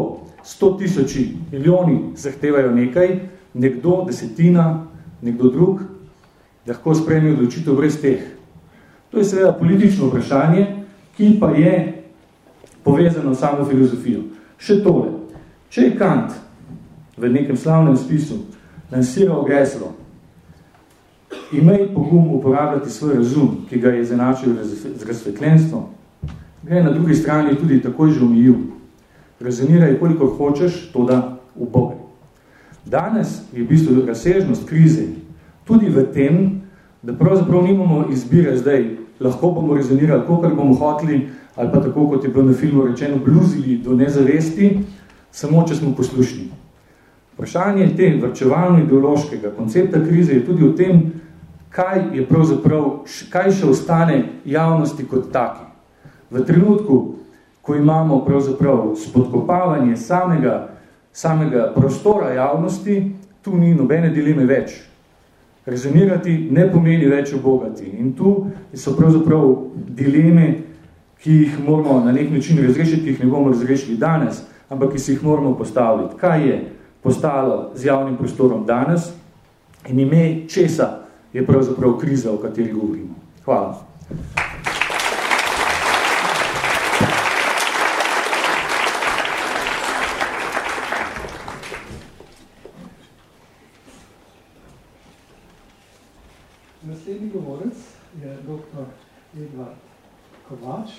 sto tisoči milijoni zahtevajo nekaj, nekdo desetina, nekdo drug, lahko spremi odločitev brez teh. To je seveda politično vprašanje, ki pa je povezano samo filozofijo. Še tole. Če je Kant v nekem slavnem spisu lansiral geslo, imej pogum uporabljati svoj razum, ki ga je zanačil z razsvetljenstvom, ga je na drugi strani tudi takoj že omejil. Rezoniraj, koliko hočeš, to da v Boga. Danes je v bistvu razsežnost krize tudi v tem, da pravzaprav nimamo izbire zdaj, lahko bomo rezonirali, koliko bomo hoteli, ali pa tako, kot je bilo na filmu rečeno, bluzili do nezavesti, samo če smo poslušni. Vprašanje te vrčevalno-ideološkega koncepta krize je tudi v tem, kaj je pravzaprav, kaj še ostane javnosti kot taki. V trenutku, ko imamo pravzaprav spodkopavanje samega, samega prostora javnosti, tu ni nobene dileme več. Rezonirati ne pomeni več obogati. In tu so pravzaprav dileme, ki jih moramo na nek način razrešiti, ki jih ne bomo razrešili danes, ampak ki si jih moramo postaviti. Kaj je postalo z javnim prostorom danes in ime česa je pravzaprav kriza, o kateri govorimo. Hvala. Naslednji govorec je dr. Edvard Kovač,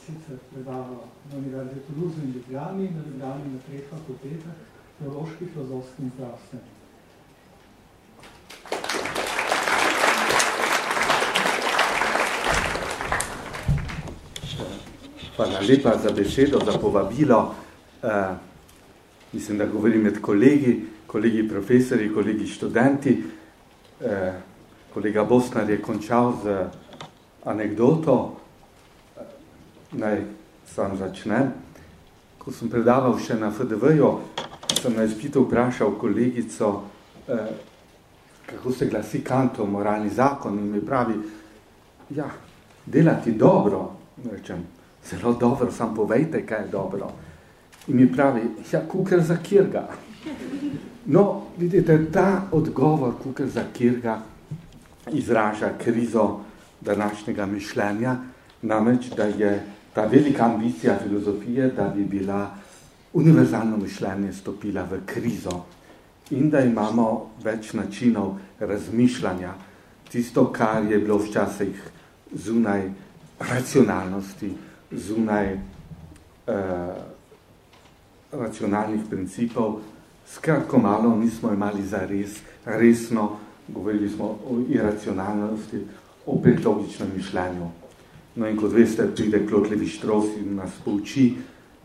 sicer predava na Univerzi Toulouse in Ljubljani, na Ljubljani na treh fakultetah, teološki, filozofski in zdravstveni. Hvala lepa za besedo, za povabilo. Uh, mislim, da govorim med kolegi, kolegi profesori, kolegi študenti. Uh, kolega Bosnar je končal z anegdoto. Naj sam začnem. Ko sem predaval še na FDV-ju, sem na izpitu vprašal kolegico, uh, kako se glasi kanto, moralni zakon, in mi pravi, ja, delati dobro, rečem, zelo dobro, sam povejte, kaj je dobro. In mi pravi, ja, kukar za kirga. No, vidite, ta odgovor, kukar za kirga, izraža krizo današnjega mišljenja, namreč, da je ta velika ambicija filozofije, da bi bila univerzalno mišljenje stopila v krizo in da imamo več načinov razmišljanja. Tisto, kar je bilo včasih zunaj racionalnosti, zunaj eh, racionalnih principov. Skratko malo nismo imeli za res, resno, govorili smo o iracionalnosti, o predlogičnem mišljenju. No in kot veste, pride Claude Lévi-Strauss in nas pouči,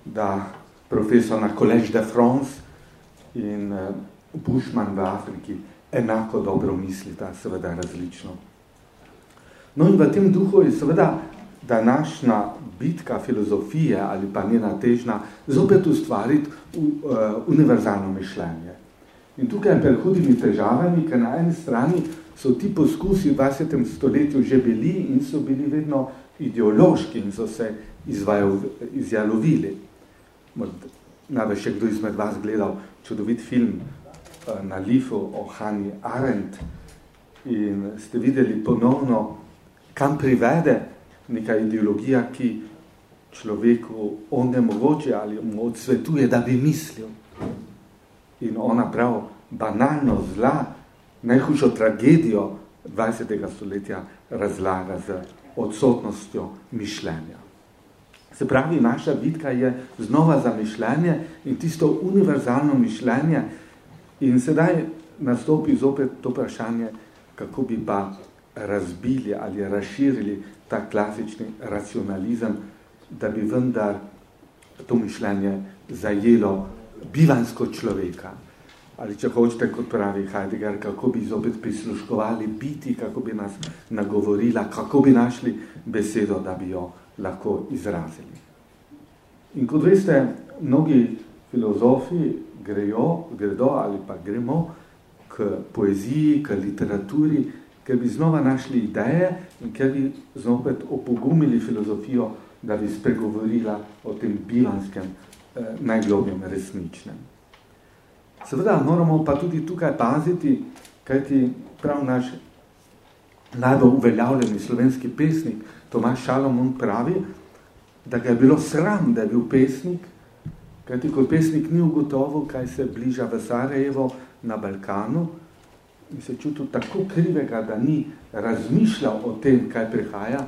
da profesor na Collège de France in uh, Bushman v Afriki enako dobro mislita, seveda različno. No in v tem duhu je seveda današnja bitka filozofije ali pa njena težna zopet ustvariti uh, univerzalno mišljenje. In tukaj pred hudimi težavami, ker na eni strani so ti poskusi v 20. stoletju že bili in so bili vedno ideološki in so se izjalovili. Največ še kdo izmed vas gledal čudovit film uh, na Lifu o Hani Arendt in ste videli ponovno, kam privede neka ideologija, ki človeku onemogoče ali mu odsvetuje, da bi mislil. In ona prav banalno zla, najhujšo tragedijo 20. stoletja razlaga z odsotnostjo mišljenja. Se pravi, naša bitka je znova za mišljenje in tisto univerzalno mišljenje in sedaj nastopi zopet to vprašanje, kako bi pa razbili ali razširili ta klasični racionalizem, da bi vendar to mišljenje zajelo bivansko človeka. Ali če hočete, kot pravi Heidegger, kako bi zopet prisluškovali biti, kako bi nas nagovorila, kako bi našli besedo, da bi jo lahko izrazili. In kot veste, mnogi filozofi grejo, gredo ali pa gremo k poeziji, k literaturi, ker bi znova našli ideje in ker bi zopet opogumili filozofijo, da bi spregovorila o tem bilanskem najglobjem resničnem. Seveda moramo pa tudi tukaj paziti, kajti prav naš najbolj uveljavljeni slovenski pesnik Tomaš Šalomon pravi, da ga je bilo sram, da je bil pesnik, kajti kot pesnik ni ugotovil, kaj se bliža v Sarajevo na Balkanu, in se čutil tako krivega, da ni razmišljal o tem, kaj prihaja,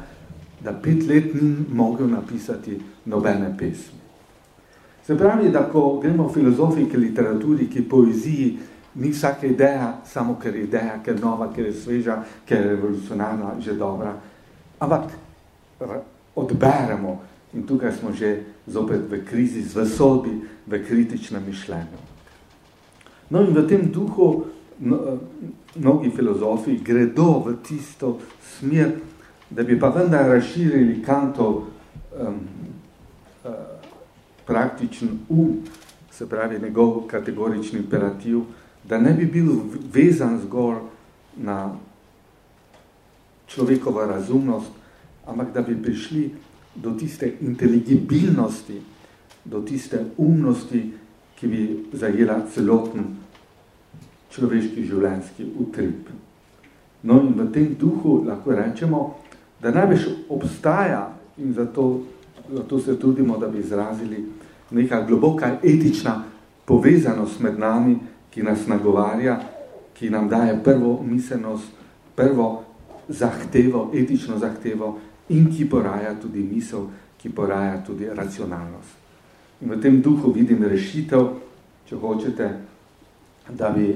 da pet let ni mogel napisati nobene pesmi. Se pravi, da ko gremo v filozofiki, literaturi, ki poeziji, ni vsaka ideja, samo ker je ideja, ker je nova, ker je sveža, ker je revolucionarna, že dobra, ampak odberemo in tukaj smo že zopet v krizi, v sobi, v kritičnem mišljenju. No in v tem duhu no, mnogi filozofi gredo v tisto smer, da bi pa vendar razširili Kantov um, uh, praktičen um, se pravi njegov kategorični imperativ, da ne bi bil vezan zgor na človekovo razumnost, ampak da bi prišli do tiste inteligibilnosti, do tiste umnosti, ki bi zajela celoten človeški življenjski utrip. No in v tem duhu lahko rečemo, da največ obstaja in zato, zato se trudimo, da bi izrazili neka globoka etična povezanost med nami, ki nas nagovarja, ki nam daje prvo miselnost, prvo zahtevo, etično zahtevo in ki poraja tudi misel, ki poraja tudi racionalnost. In v tem duhu vidim rešitev če hočete, da bi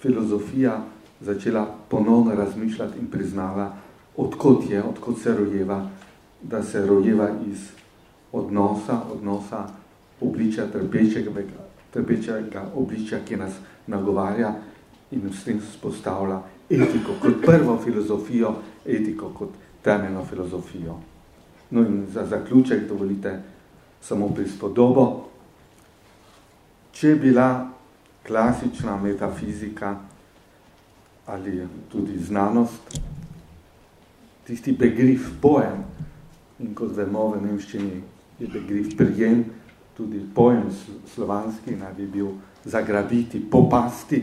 filozofija začela ponovno razmišljati in priznala, odkot je, odkot se rojeva, da se rojeva iz odnosa, odnosa obličja trpečega, trpečega obličja, ki nas nagovarja in s tem spostavlja etiko kot prvo filozofijo, etiko kot temeljno filozofijo. No in za zaključek dovolite samo prispodobo. Če bila klasična metafizika ali tudi znanost, tisti begrif pojem, in kot vemo v nemščini je begrif prijem, tudi pojem slovanski naj bi bil zagrabiti, popasti,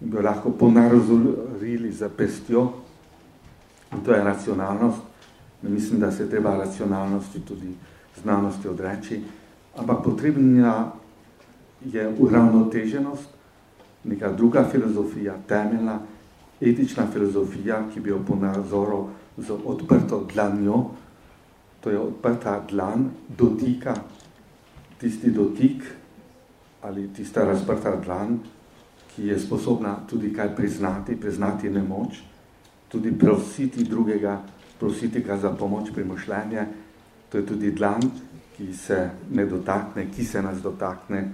in bi lahko ponarozorili za pestjo. In to je racionalnost. Mislim, da se treba racionalnosti tudi znanosti odreči, ampak potrebna je uravnoteženost, neka druga filozofija, temeljna, etična filozofija, ki bi jo ponazoril z odprto dlanjo, to je odprta dlan, dotika, tisti dotik ali tista razprta dlan, ki je sposobna tudi kaj priznati, priznati nemoč, tudi prositi drugega, prositi ga za pomoč pri mošljenje, to je tudi dlan, ki se ne dotakne, ki se nas dotakne,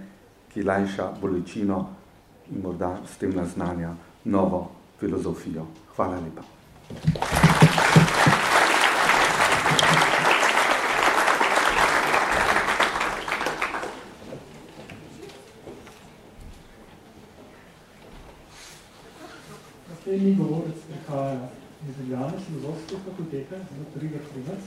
ki lajša bolečino in morda s tem naznanja novo filozofijo. Hvala lepa. Naslednji govorec prihaja iz Ljubljane filozofske fakultete, dr. Igor Primac.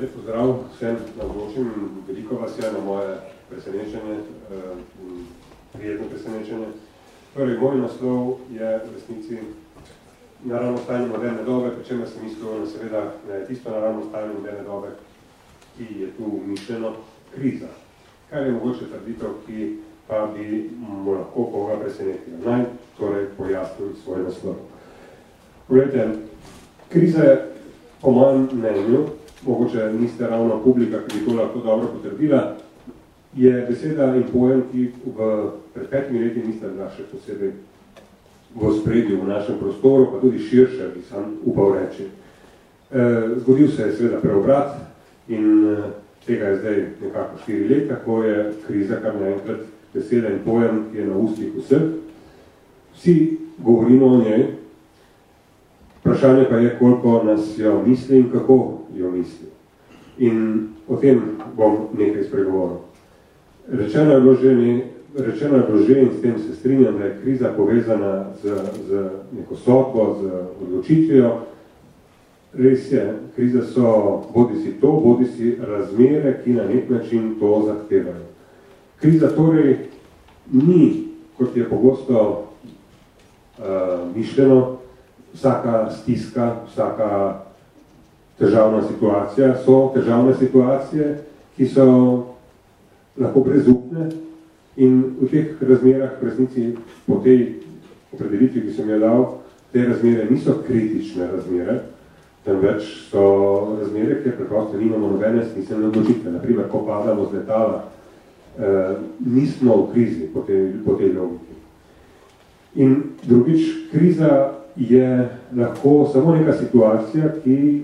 Lep pozdrav vsem navzočim, veliko vas je na moje presenečenje, prijetno presenečenje. Torej, moj naslov je v resnici naravno stanje moderne dobe, pri čemer sem mislil na seveda na tisto naravno stanje moderne dobe, ki je tu mišljeno kriza. Kar je mogoče trditev, ki pa bi mu lahko koga presenetila. Naj torej pojasnim svoj naslov. Poglejte, kriza je po mojem mnenju, mogoče niste ravno publika, ki bi to lahko dobro potrdila, je beseda in pojem, ki v pred petimi leti niste bila še posebej v spredju v našem prostoru, pa tudi širše, bi sam upal reči. E, zgodil se je seveda preobrat in e, tega je zdaj nekako štiri leta, ko je kriza kar naenkrat beseda in pojem, ki je na ustih vseh. Vsi govorimo o njej, vprašanje pa je, koliko nas jo misli in kako jo misli. In o tem bom nekaj spregovoril. Rečeno je bilo že rečeno je bilo že in s tem se strinjam, da je kriza povezana z, z neko sodbo, z odločitvijo. Res je, krize so bodi si to, bodi si razmere, ki na nek način to zahtevajo. Kriza torej ni, kot je pogosto uh, mišljeno, vsaka stiska, vsaka težavna situacija, so težavne situacije, ki so lahko brezupne, In v teh razmerah, v resnici, po tej opredelitvi, ki sem jo dal, te razmere niso kritične razmere, temveč so razmere, kjer preprosto nimamo nobene smiselne odločitve. Naprimer, ko padamo z letala, eh, nismo v krizi po tej, po tej logiki. In drugič, kriza je lahko samo neka situacija, ki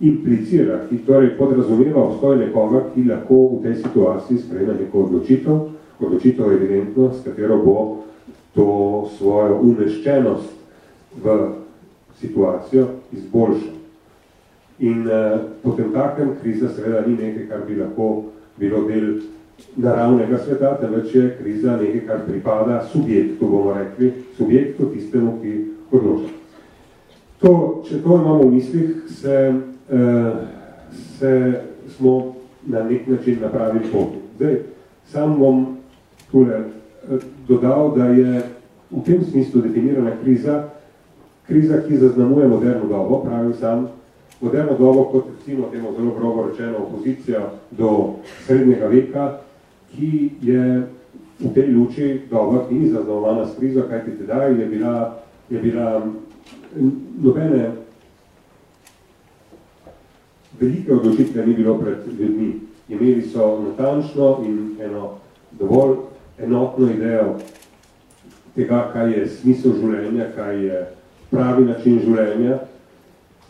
implicira, ki torej podrazumeva obstoj nekoga, ki lahko v tej situaciji sprejme neko odločitev, odločitev evidentno, s katero bo to svojo umeščenost v situacijo izboljšal. In eh, potem takem kriza seveda ni nekaj, kar bi lahko bilo del naravnega sveta, temveč je kriza nekaj, kar pripada subjektu, bomo rekli, subjektu tistemu, ki odloča. To, če to imamo v mislih, se, eh, se smo na nek način napravili poti. Zdaj, sam bom tole, eh, dodal, da je v tem smislu definirana kriza, kriza, ki zaznamuje moderno dobo, pravim sam, moderno dobo, kot recimo temu zelo grobo rečeno, opozicija do srednjega veka, ki je v tej luči doba, ki ni zaznamovana s krizo, kajti tedaj je bila, je bila nobene velike odločitve ni bilo pred ljudmi. Imeli so natančno in eno dovolj enotno idejo tega, kaj je smisel življenja, kaj je pravi način življenja,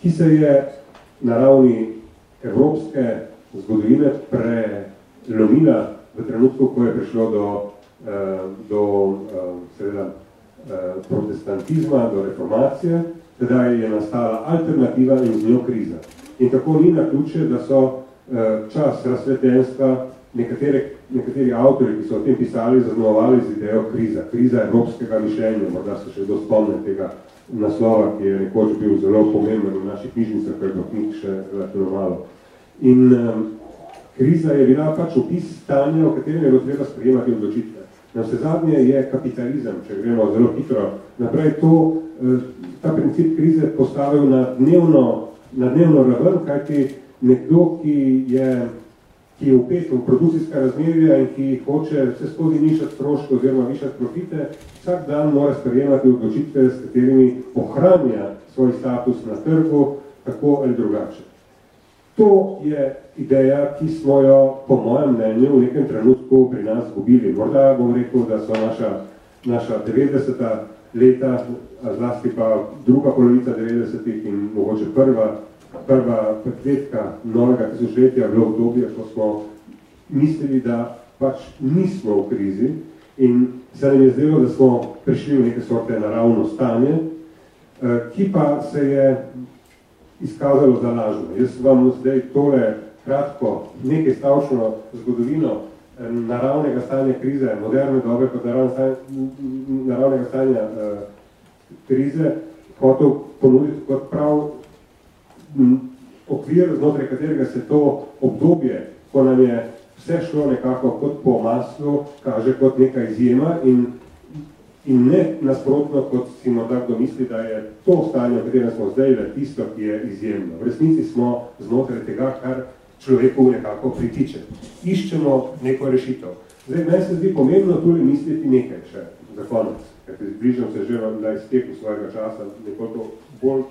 ki se je na ravni evropske zgodovine prelomila v trenutku, ko je prišlo do, eh, do eh, seveda, eh, protestantizma, do reformacije, teda je nastala alternativa in z njo kriza. In tako ni na ključe, da so čas razsvetljenstva nekatere, nekateri avtori, ki so o tem pisali, zaznamovali z idejo kriza, kriza evropskega mišljenja, morda se še kdo spomne tega naslova, ki je nekoč bil zelo pomemben v naših knjižnicah, ko je knjig še relativno malo. In um, kriza je bila pač opis stanja, v katerem je bilo treba sprejemati odločitve. Na vse zadnje je kapitalizem, če gremo zelo hitro naprej, to, ta princip krize postavil na dnevno, na dnevno raven, kajti nekdo, ki je ki je upet v produkcijska razmerja in ki hoče vse skozi nišati stroške oziroma višati profite, vsak dan mora sprejemati odločitve, s katerimi ohranja svoj status na trgu, tako ali drugače. To je ideja, ki smo jo, po mojem mnenju, v nekem trenutku pri nas zgubili. Morda bom rekel, da so naša, naša 90. leta, zlasti pa druga polovica 90. in mogoče prva prva petletka novega tisočletja bilo obdobje, ko smo mislili, da pač nismo v krizi in se nam je zdelo, da smo prišli v neke sorte naravno stanje, eh, ki pa se je izkazalo za lažno. Jaz vam zdaj tole kratko nekaj stavčno zgodovino eh, naravnega stanja krize, moderne dobe kot naravnega stanja eh, krize, hotel ponuditi kot prav okvir, znotraj katerega se to obdobje, ko nam je vse šlo nekako kot po maslu, kaže kot neka izjema in, in ne nasprotno, kot si morda kdo misli, da je to stanje, v katerem smo zdaj, le tisto, ki je izjemno. V resnici smo znotraj tega, kar človeku nekako pritiče. Iščemo neko rešitev. Zdaj, meni se zdi pomembno tudi misliti nekaj še za konec, ker bližam se že da izteku svojega časa nekoliko bolj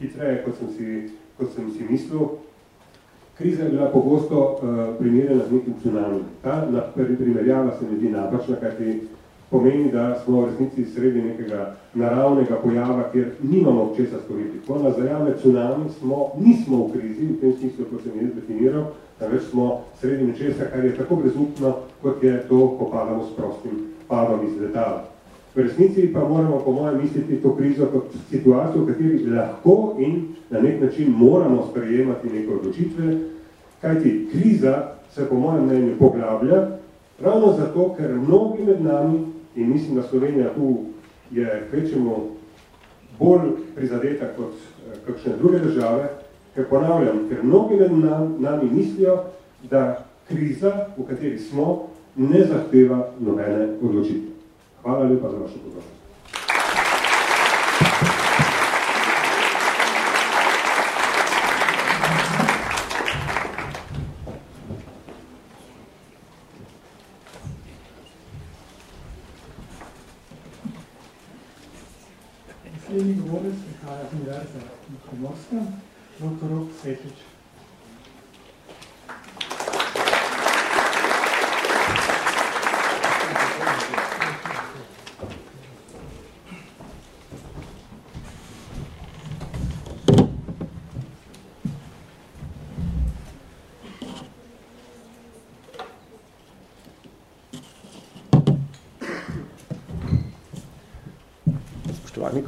hitreje, kot sem si, kot sem si mislil. Kriza je bila pogosto uh, primerjena z nekim tsunami. Ta na primerjava se mi zdi napačna, kajti pomeni, da smo v resnici sredi nekega naravnega pojava, kjer nimamo česa storiti. Ko nas zajame tsunami, smo, nismo v krizi, v tem smislu, kot sem jaz definiral, več smo sredi nečesa, kar je tako brezupno, kot je to, ko padamo s prostim padom iz letala. V resnici pa moramo, po mojem, misliti to krizo kot situacijo, v kateri lahko in na nek način moramo sprejemati neke odločitve, kajti kriza se, po mojem mnenju, poglablja ravno zato, ker mnogi med nami, in mislim, da Slovenija tu je kvečemo bolj prizadeta kot eh, kakšne druge države, ker ponavljam, ker mnogi med nami mislijo, da kriza, v kateri smo, ne zahteva nobene odločitve. Hvala lepa za vašo pozornost. Naslednji govorec prihaja z Univerze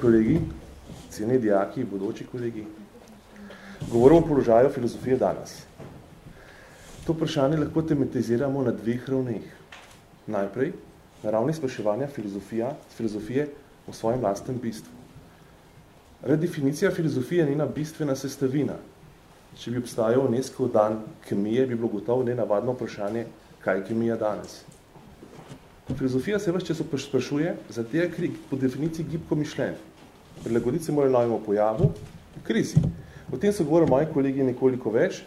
kolegi, cene dijaki, bodoči kolegi, govorimo o položaju filozofije danes. To vprašanje lahko tematiziramo na dveh ravneh. Najprej, na ravni spraševanja filozofija, filozofije v svojem lastnem bistvu. Redefinicija filozofije je njena bistvena sestavina. Če bi obstajal UNESCO dan kemije, bi bilo gotovo nenavadno vprašanje, kaj je kemija danes. Filozofija se vse čas sprašuje, zato je po definiciji gibko mišljenje. Prilagoditi se mora novemu pojavu, krizi. O tem so govorili moji kolegi nekoliko več.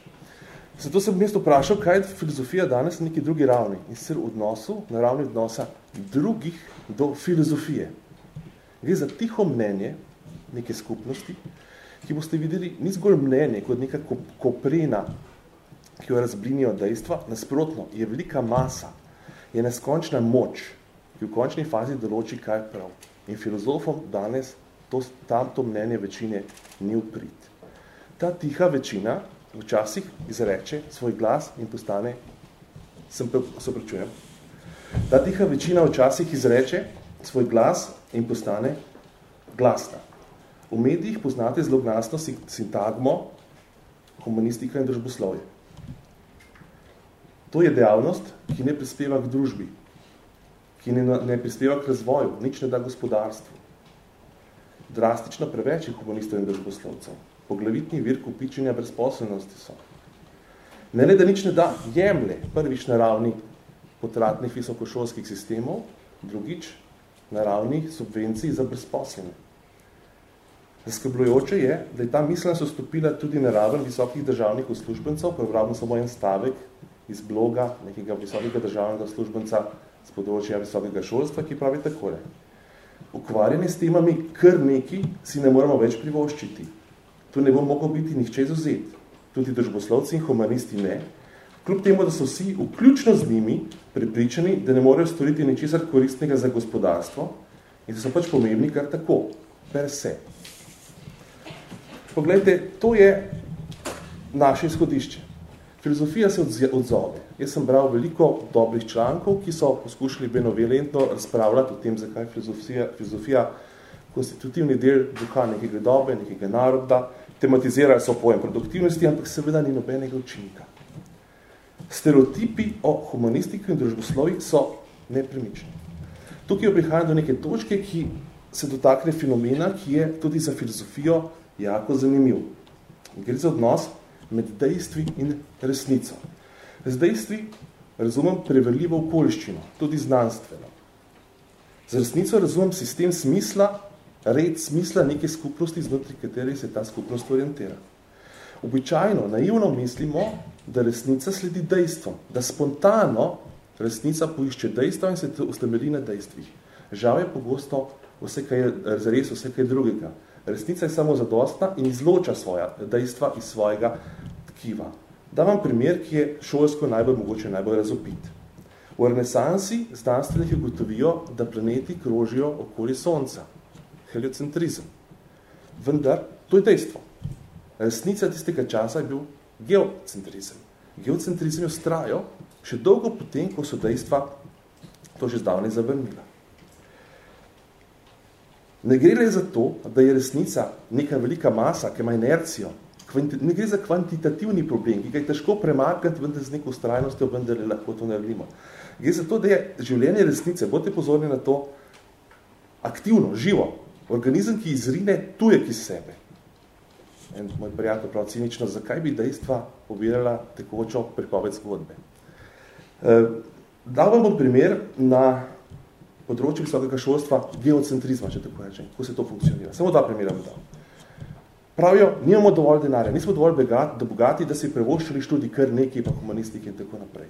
Zato sem mesto vprašal, kaj je filozofija danes na neki drugi ravni. In sicer v odnosu, na ravni odnosa drugih do filozofije. Gre za tiho mnenje neke skupnosti, ki boste videli, ni zgolj mnenje kot neka koprena, ki jo razblinijo dejstva, nasprotno, je velika masa, je neskončna moč, ki v končni fazi določi, kaj je prav. In filozofom danes to, tam to mnenje večine ni uprit. Ta tiha večina včasih izreče svoj glas in postane, sem se prečujem, ta tiha večina včasih izreče svoj glas in postane glasna. V medijih poznate zelo glasno sintagmo humanistika in družboslovje. To je dejavnost, ki ne prispeva k družbi, ki ne, ne prispeva k razvoju, nič ne da gospodarstvu. Drastično preveč je humanistov in družboslovcev poglavitni vir kupičenja brezposobnosti so. Ne le, da nič ne da, jemlje prvič na ravni potratnih visokošolskih sistemov, drugič na ravni subvencij za brezposobne. Zaskrbljujoče je, da je ta miselnost vstopila tudi na raven visokih državnih uslužbencev, prebravno samo en stavek iz bloga nekega visokega državnega uslužbenca z področja visokega šolstva, ki pravi takole. Ukvarjanje s temami kar neki si ne moramo več privoščiti. Tu ne bo mogel biti nihče izuzet. Tudi držboslovci in humanisti ne. Kljub temu, da so vsi, vključno z njimi, pripričani, da ne morejo storiti ničesar koristnega za gospodarstvo in da so pač pomembni kar tako, per se. Poglejte, to je naše izhodišče. Filozofija se odzove. Jaz sem bral veliko dobrih člankov, ki so poskušali benovelentno razpravljati o tem, zakaj filozofija, filozofija konstitutivni del duha nekega dobe, nekega naroda, tematizirajo so pojem produktivnosti, ampak seveda ni nobenega učinka. Stereotipi o humanistiki in družboslovi so nepremični. Tukaj prihajam do neke točke, ki se dotakne fenomena, ki je tudi za filozofijo jako zanimiv. Gre za odnos med dejstvi in resnico. Z dejstvi razumem preverljivo okoliščino, tudi znanstveno. Z resnico razumem sistem smisla red smisla neke skupnosti, znotraj katere se ta skupnost orientira. Običajno, naivno mislimo, da resnica sledi dejstvom, da spontano resnica poišče dejstva in se ustemeli na dejstvih. Žal je pogosto vse kaj, zares vse kaj drugega. Resnica je samo zadostna in izloča svoja dejstva iz svojega tkiva. Da vam primer, ki je šolsko najbolj mogoče najbolj razopit. V renesansi znanstveniki ugotovijo, da planeti krožijo okoli Sonca heliocentrizem. Vendar, to je dejstvo. Resnica tistega časa je bil geocentrizem. Geocentrizem je ustrajal še dolgo potem, ko so dejstva to že zdavne zavrnila. Ne gre le za to, da je resnica neka velika masa, ki ima inercijo. Ne gre za kvantitativni problem, ki ga je težko premakniti, vendar z neko ustrajnostjo, vendar lahko to naredimo. Gre za to, da je življenje resnice, bodite pozorni na to, aktivno, živo, Organizem, ki izrine tujek iz sebe. En moj prijatelj prav cinično, zakaj bi dejstva pobirala tekočo pripoved zgodbe. E, dal vam bom primer na področju visokega šolstva geocentrizma, če tako rečem, kako se to funkcionira. Samo dva primera bom dal. Pravijo, nimamo dovolj denarja, nismo dovolj bogati, da bogati, da si prevoščili študij kar nekaj pa humanistiki in tako naprej.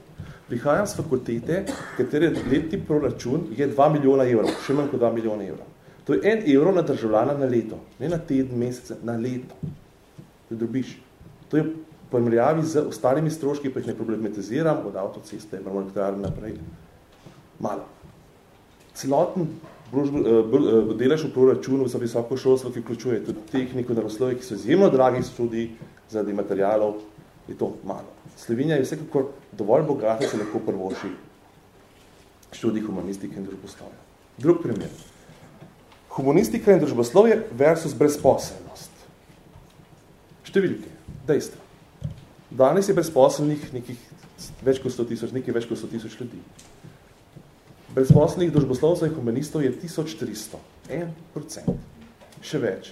Prihajam z fakultete, katere letni proračun je 2 milijona evrov, še manj kot 2 milijona evrov. To je en evro na državljana na leto, ne na teden, mesece, na leto. To dobiš. To je primerjavi z ostalimi stroški, pa jih ne problematiziram, od avtoceste, elektrarne naprej. Malo. Celoten eh, eh, delež v proračunu za visoko šolstvo, ki vključuje tudi tehniko, naravoslovje, ki so izjemno dragi študij zaradi materialov, je to malo. Slovenija je vsekakor dovolj bogata, se lahko prvoši študij humanistike in družboslovja. Drug primer humanistika in družboslovje versus brezposelnost. Številke, dejstva. Danes je brezposelnih nekih več kot 100 tisoč, nekaj več kot 100 tisoč ljudi. Brezposelnih družboslovcev in humanistov je 1300, 1%, še več.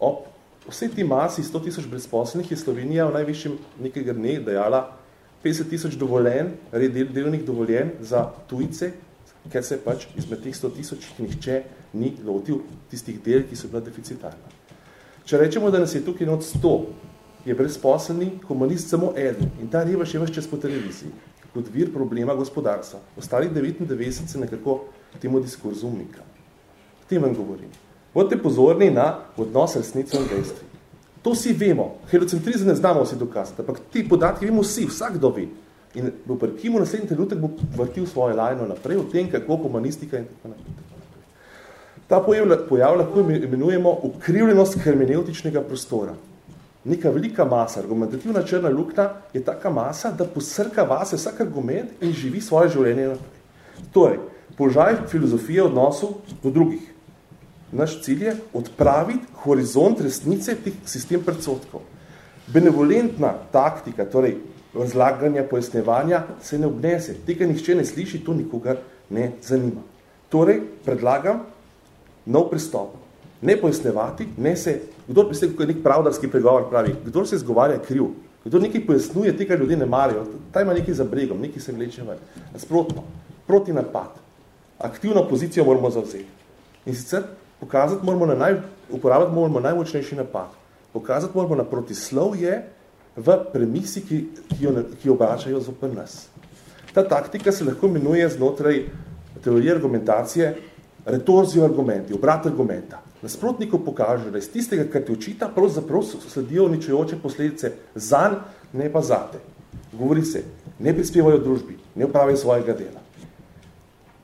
Ob vsej ti masi 100 tisoč brezposelnih je Slovenija v najvišjem nekega dne dajala 50 tisoč dovoljen, red delovnih dovoljen za tujce, ker se pač izmed teh 100 tisoč nihče ni lotil tistih del, ki so bila deficitarna. Če rečemo, da nas je tukaj not 100 je brezposelni humanist samo eden in ta revaš je vaš čas po televiziji kot vir problema gospodarstva. Ostali 99 se nekako temu diskurzu umika. O tem vam govorim. Bodite pozorni na odnos resnice in dejstvi. To vsi vemo. Helocentrizem ne znamo vsi dokazati, ampak ti podatki vemo vsi, vsakdo ve. In bo pri Kimu naslednji trenutek bo vrtil svoje lajno naprej o tem, kako humanistika in tako naprej. Ta pojav, pojav lahko imenujemo ukrivljenost hermeneutičnega prostora. Neka velika masa, argumentativna črna lukna je taka masa, da posrka vase vsak argument in živi svoje življenje naprej. Torej, položaj filozofije odnosov do drugih. Naš cilj je odpraviti horizont resnice teh sistem predsotkov. Benevolentna taktika, torej razlaganja, pojasnevanja, se ne obnese. Tega nihče ne sliši, to nikogar ne zanima. Torej, predlagam nov pristop. Ne pojasnevati, ne se, kdo se nek pravdarski pregovor pravi, kdo se zgovarja kriv, kdo nekaj pojasnuje, tega ljudje ne marijo, ta ima nekaj za bregom, nekaj se vleče ven. Nasprotno, proti napad. Aktivno pozicijo moramo zavzeti. In sicer pokazati moramo na naj, uporabiti moramo najmočnejši napad. Pokazati moramo na protislovje v premisi, ki, ki, jo, ki jo obračajo zoper nas. Ta taktika se lahko imenuje znotraj teorije argumentacije retorzijo argumenti, obrat argumenta. Nasprotniku pokaže, da iz tistega, kar ti očita, pravzaprav sledijo uničujoče posledice zanj, ne pa zate. Govori se, ne prispevajo družbi, ne upravijo svojega dela.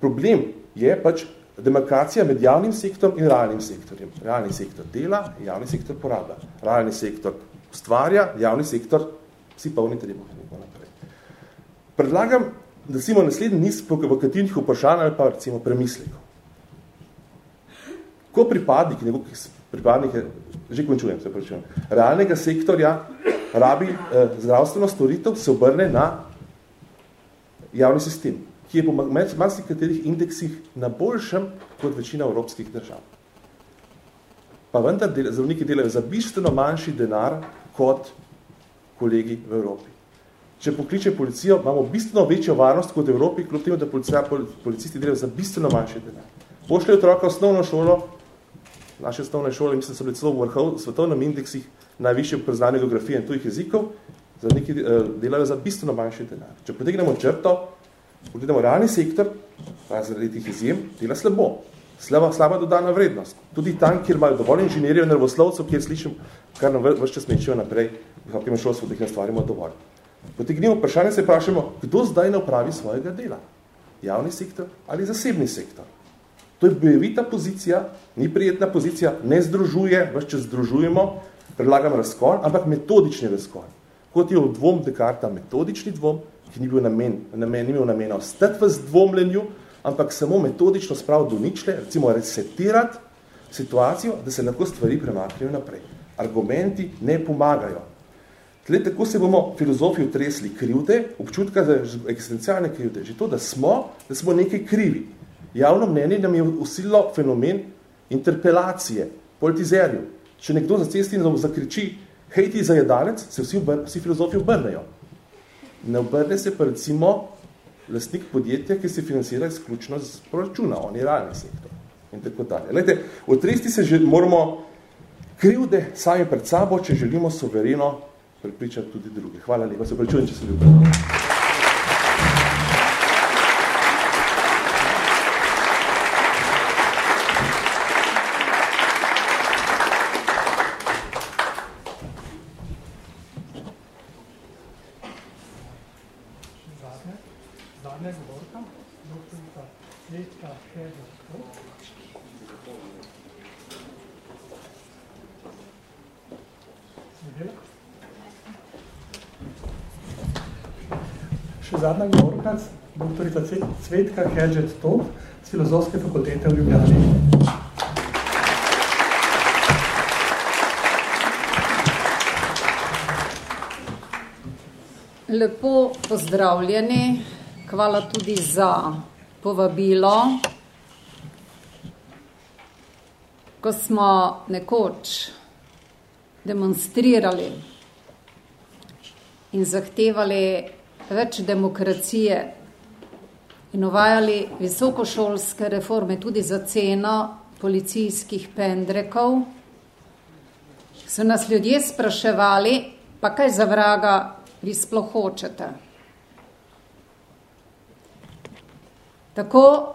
Problem je pač demarkacija med javnim sektorom in realnim sektorjem. Realni sektor dela, javni sektor porablja. Realni sektor ustvarja, javni sektor si polni treba. Predlagam, da si naslednji niz provokativnih vprašanj ali pa recimo premislekov. Ko pripadnik, nekog pripadnik je, že končujem, se pričujem, realnega sektorja rabi eh, zdravstveno storitev, se obrne na javni sistem, ki je po marsikaterih indeksih na boljšem kot večina evropskih držav. Pa vendar del, zdravniki delajo za bistveno manjši denar kot kolegi v Evropi. Če pokliče policijo, imamo bistveno večjo varnost kot v Evropi, kljub temu, da policija, policisti delajo za bistveno manjši denar. Pošljajo otroka osnovno šolo, naše osnovne šole, mislim, so bili celo v vrhov svetovnem indeksih najvišje priznanje geografije in tujih jezikov, za neki uh, delajo za bistveno manjši denar. Če potegnemo črto, pogledamo realni sektor, pa zaradi tih izjem, dela slabo. Slaba, slaba dodana vrednost. Tudi tam, kjer imajo dovolj inženirjev in nervoslovcev, kjer slišim, kar nam vse čas mečijo naprej, v kakrem šolstvu, da jih ne stvarimo dovolj. Potegnimo vprašanje, se vprašamo, kdo zdaj ne upravi svojega dela? Javni sektor ali zasebni sektor? To je bojevita pozicija, ni prijetna pozicija, ne združuje, vse če združujemo, predlagam razkol, ampak metodični razkol. Kot je v dvom Dekarta metodični dvom, ki ni bil namen, namen, ni imel namena ostati v zdvomljenju, ampak samo metodično sprav do ničle, recimo resetirati situacijo, da se lahko stvari premaknejo naprej. Argumenti ne pomagajo. Tle, tako se bomo filozofi utresli krivde, občutka za eksistencialne krivde. Že to, da smo, da smo nekaj krivi. Javno mnenje nam je usililo fenomen interpelacije, politizerju. Če nekdo za cesti zakriči, hej ti zajedalec, se vsi, obr vsi filozofi obrnejo. Ne obrne se pa recimo lastnik podjetja, ki se financira izključno z proračuna, on je realni sektor. In tako dalje. Lejte, otresti se že moramo krivde sami pred sabo, če želimo sovereno prepričati tudi druge. Hvala lepa, se prečujem, če se ljubim. Hedžet Top z Filozofske fakultete v Ljubljani. Lepo pozdravljeni, hvala tudi za povabilo. Ko smo nekoč demonstrirali in zahtevali več demokracije in uvajali visokošolske reforme tudi za ceno policijskih pendrekov, so nas ljudje spraševali, pa kaj za vraga vi sploh hočete. Tako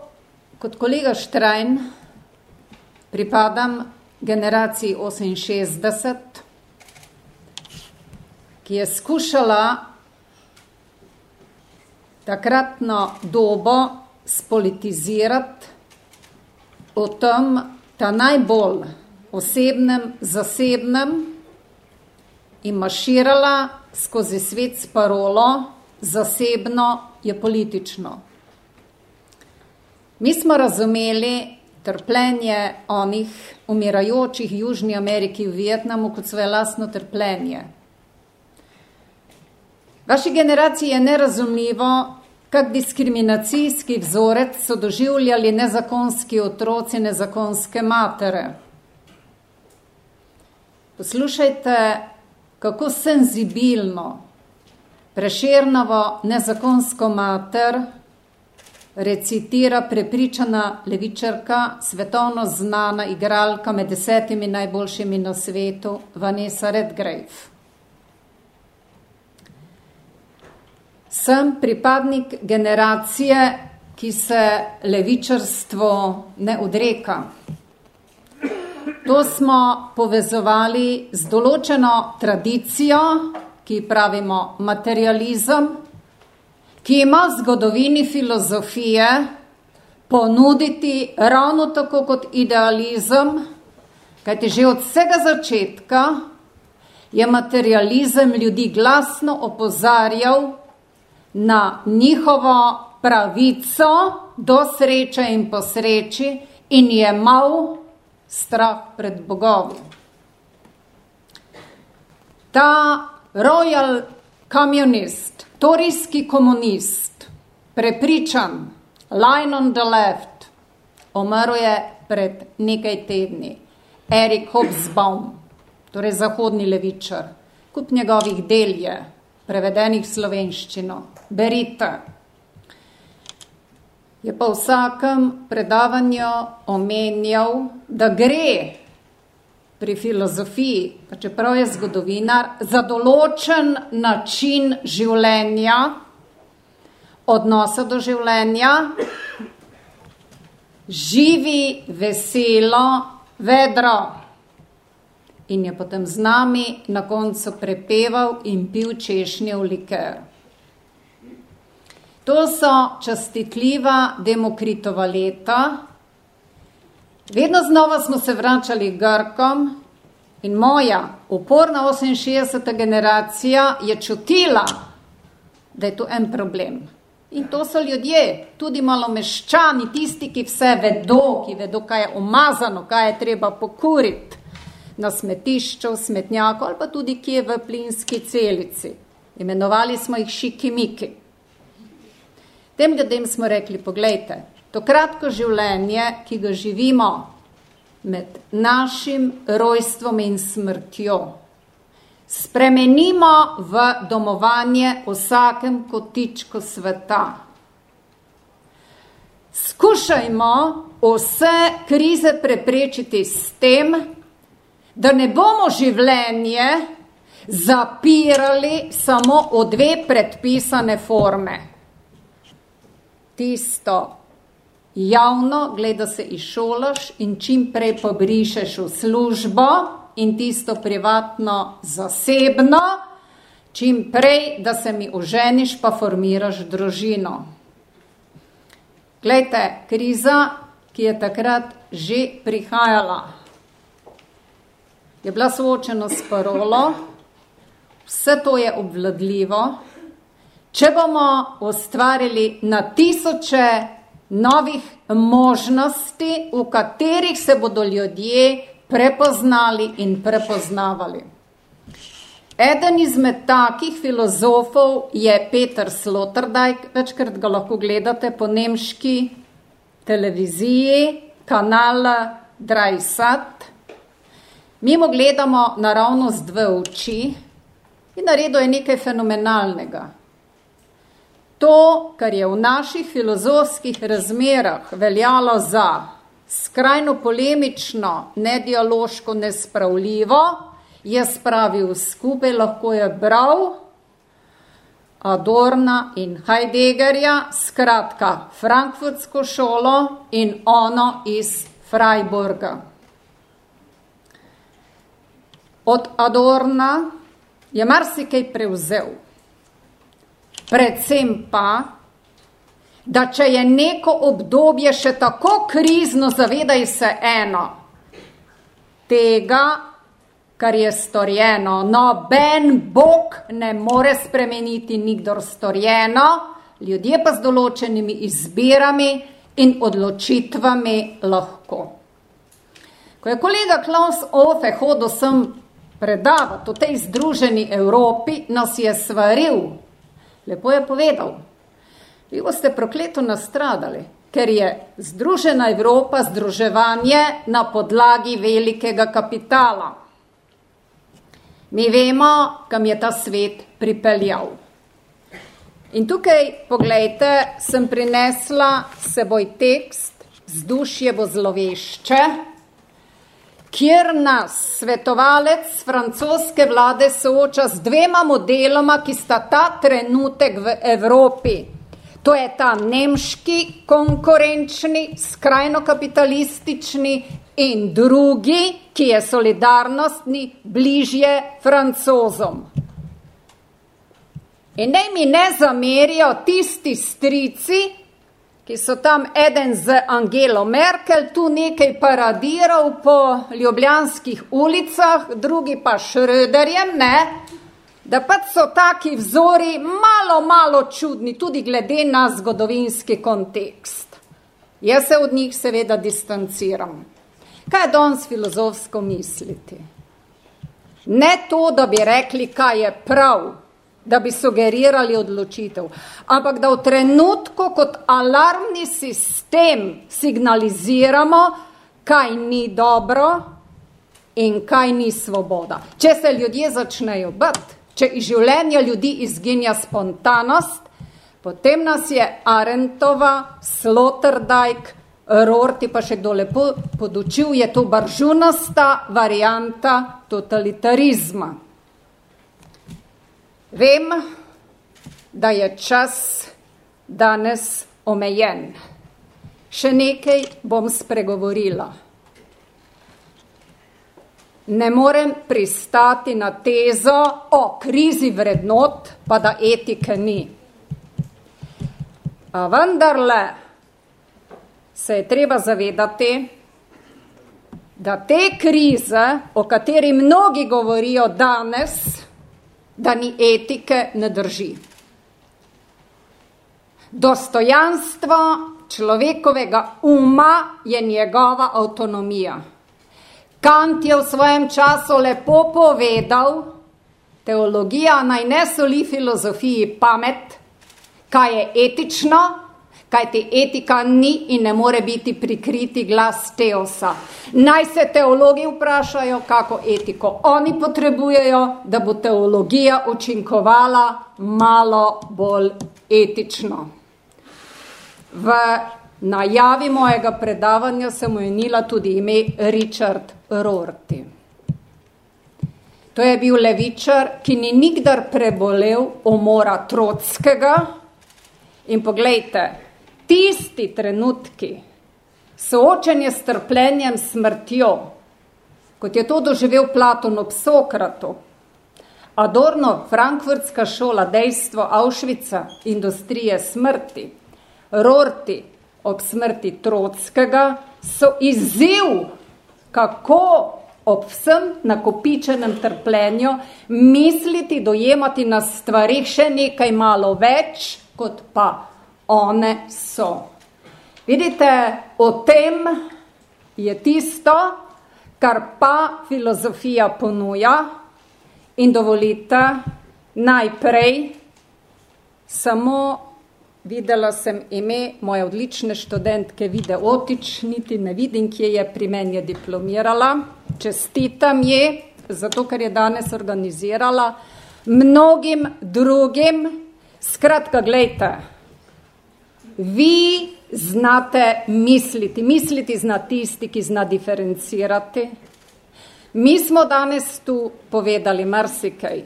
kot kolega Štrajn pripadam generaciji 68, ki je skušala takratno dobo spolitizirati o tem, ta najbolj osebnem, zasebnem in maširala skozi svet s parolo, zasebno je politično. Mi smo razumeli trpljenje onih umirajočih v Južni Ameriki v Vietnamu kot svoje lastno trpljenje. Vaši generaciji je nerazumljivo, kak diskriminacijski vzorec so doživljali nezakonski otroci, nezakonske matere. Poslušajte, kako senzibilno preširnovo nezakonsko mater recitira prepričana levičarka, svetovno znana igralka med desetimi najboljšimi na svetu, Vanessa Redgrave. Sem pripadnik generacije, ki se levičarstvo ne odreka. To smo povezovali z določeno tradicijo, ki pravimo materializem, ki ima v zgodovini filozofije ponuditi ravno tako kot idealizem, kajti že od vsega začetka je materializem ljudi glasno opozarjal na njihovo pravico do sreče in posreči in je mal strah pred bogovi. Ta royal communist, torijski komunist, prepričan, line on the left, umrl je pred nekaj tedni. Erik Hobsbawm, torej zahodni levičar, kup njegovih del je, prevedenih slovenščino. Berite. Je pa v vsakem predavanju omenjal, da gre pri filozofiji, pa čeprav je zgodovinar, za določen način življenja, odnosa do življenja, živi, veselo, vedro. In je potem z nami na koncu prepeval in pil češnjev liker. To so častitljiva demokritova leta. Vedno znova smo se vračali Grkom in moja uporna 68. generacija je čutila, da je to en problem. In to so ljudje, tudi malo meščani, tisti, ki vse vedo, ki vedo, kaj je umazano, kaj je treba pokuriti na smetišču, v smetnjaku ali pa tudi kje v plinski celici. Imenovali smo jih šikimiki. Tem ljudem smo rekli, poglejte, to kratko življenje, ki ga živimo med našim rojstvom in smrtjo, spremenimo v domovanje vsakem kotičku sveta. Skušajmo vse krize preprečiti s tem, da ne bomo življenje zapirali samo v dve predpisane forme. Tisto javno, gleda se izšolaš in čim prej pobrišeš v službo in tisto privatno zasebno, čim prej, da se mi oženiš pa formiraš družino. Glejte, kriza, ki je takrat že prihajala, je bila soočena s parolo, vse to je obvladljivo, če bomo ustvarili na tisoče novih možnosti, v katerih se bodo ljudje prepoznali in prepoznavali. Eden izmed takih filozofov je Peter Sloterdijk, večkrat ga lahko gledate po nemški televiziji, kanala Dreisat. Mi mu gledamo naravnost dve oči in naredil je nekaj fenomenalnega. To, kar je v naših filozofskih razmerah veljalo za skrajno polemično, nedialoško, nespravljivo, je spravil skupaj, lahko je bral Adorna in Heideggerja, skratka Frankfurtsko šolo in ono iz Freiburga. Od Adorna je marsikaj prevzel. Predvsem pa, da če je neko obdobje še tako krizno, zavedaj se eno, tega, kar je storjeno, noben Bog ne more spremeniti nikdor storjeno, ljudje pa z določenimi izbirami in odločitvami lahko. Ko je kolega Klaus Ofe hodil sem predavati v tej združeni Evropi, nas je svaril, lepo je povedal, vi boste prokleto nastradali, ker je združena Evropa združevanje na podlagi velikega kapitala. Mi vemo, kam je ta svet pripeljal. In tukaj, pogledajte, sem prinesla seboj tekst, vzdušje bo zlovešče, kjer nas svetovalec francoske vlade sooča z dvema modeloma, ki sta ta trenutek v Evropi. To je ta nemški, konkurenčni, skrajno kapitalistični in drugi, ki je solidarnostni, bližje francozom. In naj mi ne zamerijo tisti strici, ki so tam eden z Angelo Merkel tu nekaj paradiral po ljubljanskih ulicah, drugi pa Schröderjem, ne, da pa so taki vzori malo, malo čudni, tudi glede na zgodovinski kontekst. Jaz se od njih seveda distanciram. Kaj je danes filozofsko misliti? Ne to, da bi rekli, kaj je prav, da bi sugerirali odločitev, ampak da v trenutku kot alarmni sistem signaliziramo, kaj ni dobro in kaj ni svoboda. Če se ljudje začnejo bati, če iz življenja ljudi izginja spontanost, potem nas je Arentova, Sloterdijk, Rorti pa še kdo lepo podučil, je to baržunasta varianta totalitarizma. Vem, da je čas danes omejen. Še nekaj bom spregovorila. Ne morem pristati na tezo o krizi vrednot, pa da etike ni. A vendarle se je treba zavedati, da te krize, o kateri mnogi govorijo danes, da ni etike, ne drži. Dostojanstvo človekovega uma je njegova avtonomija. Kant je v svojem času lepo povedal, teologija naj ne soli filozofiji pamet, kaj je etično, kaj ti etika ni in ne more biti prikriti glas teosa. Naj se teologi vprašajo, kako etiko oni potrebujejo, da bo teologija učinkovala malo bolj etično. V najavi mojega predavanja sem omenila tudi ime Richard Rorty. To je bil levičar, ki ni nikdar prebolel umora Trotskega. In poglejte, tisti trenutki, soočenje s trpljenjem smrtjo, kot je to doživel Platon ob Sokratu, Adorno, Frankfurtska šola, dejstvo Auschwitza, industrije smrti, Rorti ob smrti Trotskega, so izziv, kako ob vsem nakopičenem trpljenju misliti, dojemati na stvarih še nekaj malo več, kot pa one so. Vidite, o tem je tisto, kar pa filozofija ponuja in dovolite najprej samo Videla sem ime moje odlične študentke Vide Otič, niti ne vidim, kje je pri meni je diplomirala. Čestitam je, zato ker je danes organizirala, mnogim drugim. Skratka, gledajte, vi znate misliti, misliti zna tisti, ki zna diferencirati, Mi smo danes tu povedali marsikaj.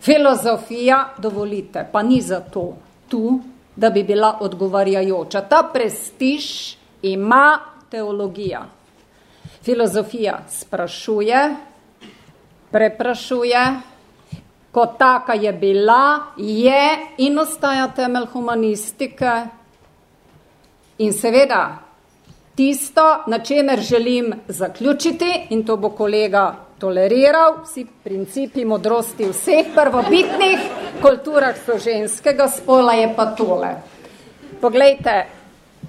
Filozofija, dovolite, pa ni zato tu, da bi bila odgovarjajoča. Ta prestiž ima teologija. Filozofija sprašuje, preprašuje, kot taka je bila, je in ostaja temelj humanistike. In seveda, tisto, na čemer želim zaključiti, in to bo kolega toleriral, vsi principi modrosti vseh prvobitnih kulturah so ženskega spola, je pa tole. Poglejte,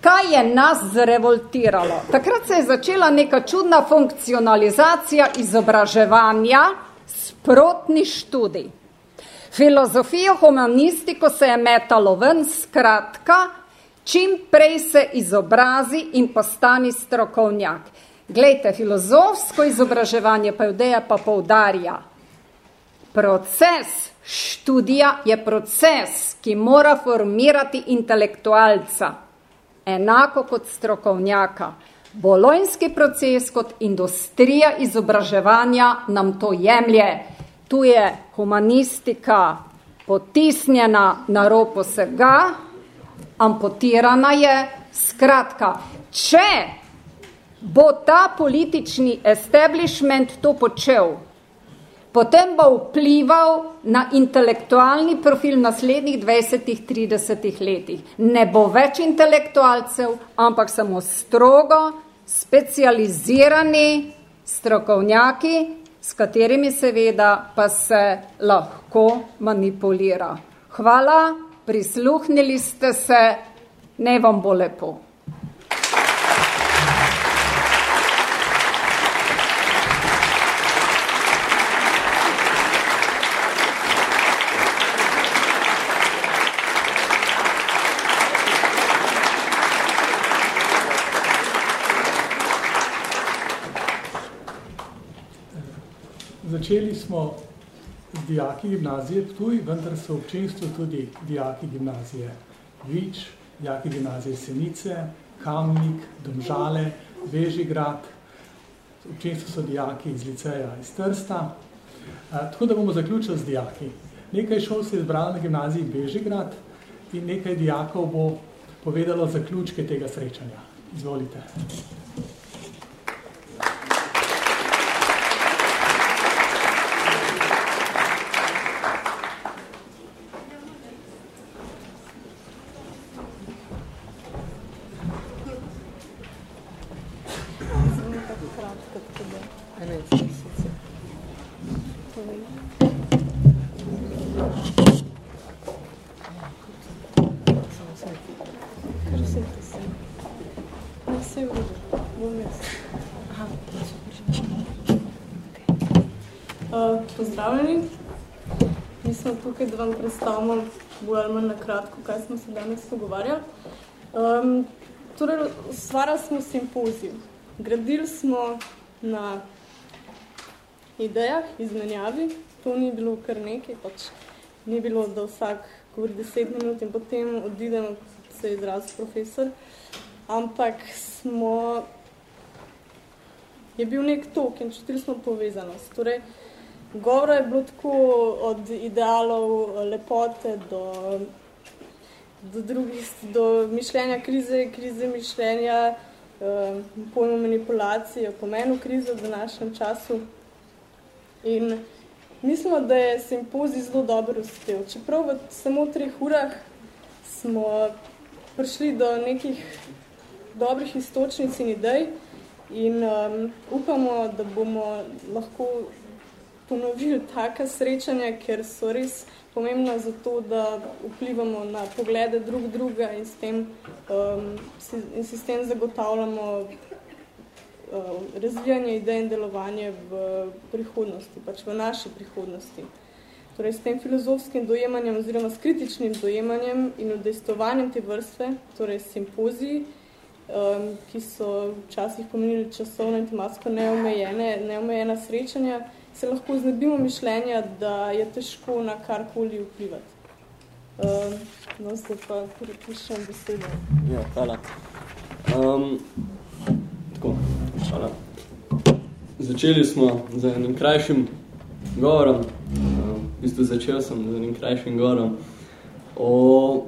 kaj je nas zrevoltiralo? Takrat se je začela neka čudna funkcionalizacija izobraževanja, sprotni študij. Filozofijo, humanistiko se je metalo ven, skratka, čim prej se izobrazi in postani strokovnjak. Glejte, filozofsko izobraževanje pa judeja pa poudarja. Proces študija je proces, ki mora formirati intelektualca, enako kot strokovnjaka. Bolonjski proces kot industrija izobraževanja nam to jemlje. Tu je humanistika potisnjena na rob vsega, amputirana je. Skratka, če bo ta politični establishment to počel, potem bo vplival na intelektualni profil naslednjih 20-30 letih. Ne bo več intelektualcev, ampak samo strogo specializirani strokovnjaki, s katerimi seveda pa se lahko manipulira. Hvala, prisluhnili ste se, ne vam bo lepo. Začeli smo dijaki gimnazije Ptuj, vendar so občinstvo tudi dijaki gimnazije Vič, dijaki gimnazije Senice, Kamnik, Domžale, Vežigrad, občinstvo so dijaki iz liceja iz Trsta. Tako da bomo zaključili z dijaki. Nekaj šol se je izbralo na gimnaziji Bežigrad in nekaj dijakov bo povedalo zaključke tega srečanja. Izvolite. pozdravljeni. Mi smo tukaj, da vam predstavimo bolj ali manj na kratko, kaj smo se danes pogovarjali. Um, torej, stvarali smo simpozij. Gradili smo na idejah, izmenjavi. To ni bilo kar nekaj, pač ni bilo, da vsak govori deset minut in potem odidemo, se je izraz profesor. Ampak smo, je bil nek tok in čutili smo povezanost. Torej, Govora je bilo tako od idealov lepote do, do drugih, do mišljenja krize, krize mišljenja, eh, pojmo manipulacije, pomenu krize v današnjem času. In mislimo, da je simpozij zelo dobro uspel. Čeprav v samo treh urah smo prišli do nekih dobrih istočnic in idej in um, upamo, da bomo lahko ponovili taka srečanja, ker so res pomembna za to, da vplivamo na poglede drug druga in s tem, um, in s tem zagotavljamo um, razvijanje idej in delovanje v prihodnosti, pač v naši prihodnosti. Torej, s tem filozofskim dojemanjem oziroma s kritičnim dojemanjem in udejstovanjem te vrste, torej simpoziji, um, ki so včasih pomenili časovno in tematsko neomejene, neomejena srečanja, se lahko znebimo mišljenja, da je težko na karkoli vplivati. Uh, no, zdaj pa prepišem besedo. Ja, hvala. Um, tako, hvala. začeli smo z enim krajšim govorom, v bistvu začel sem z enim krajšim govorom, o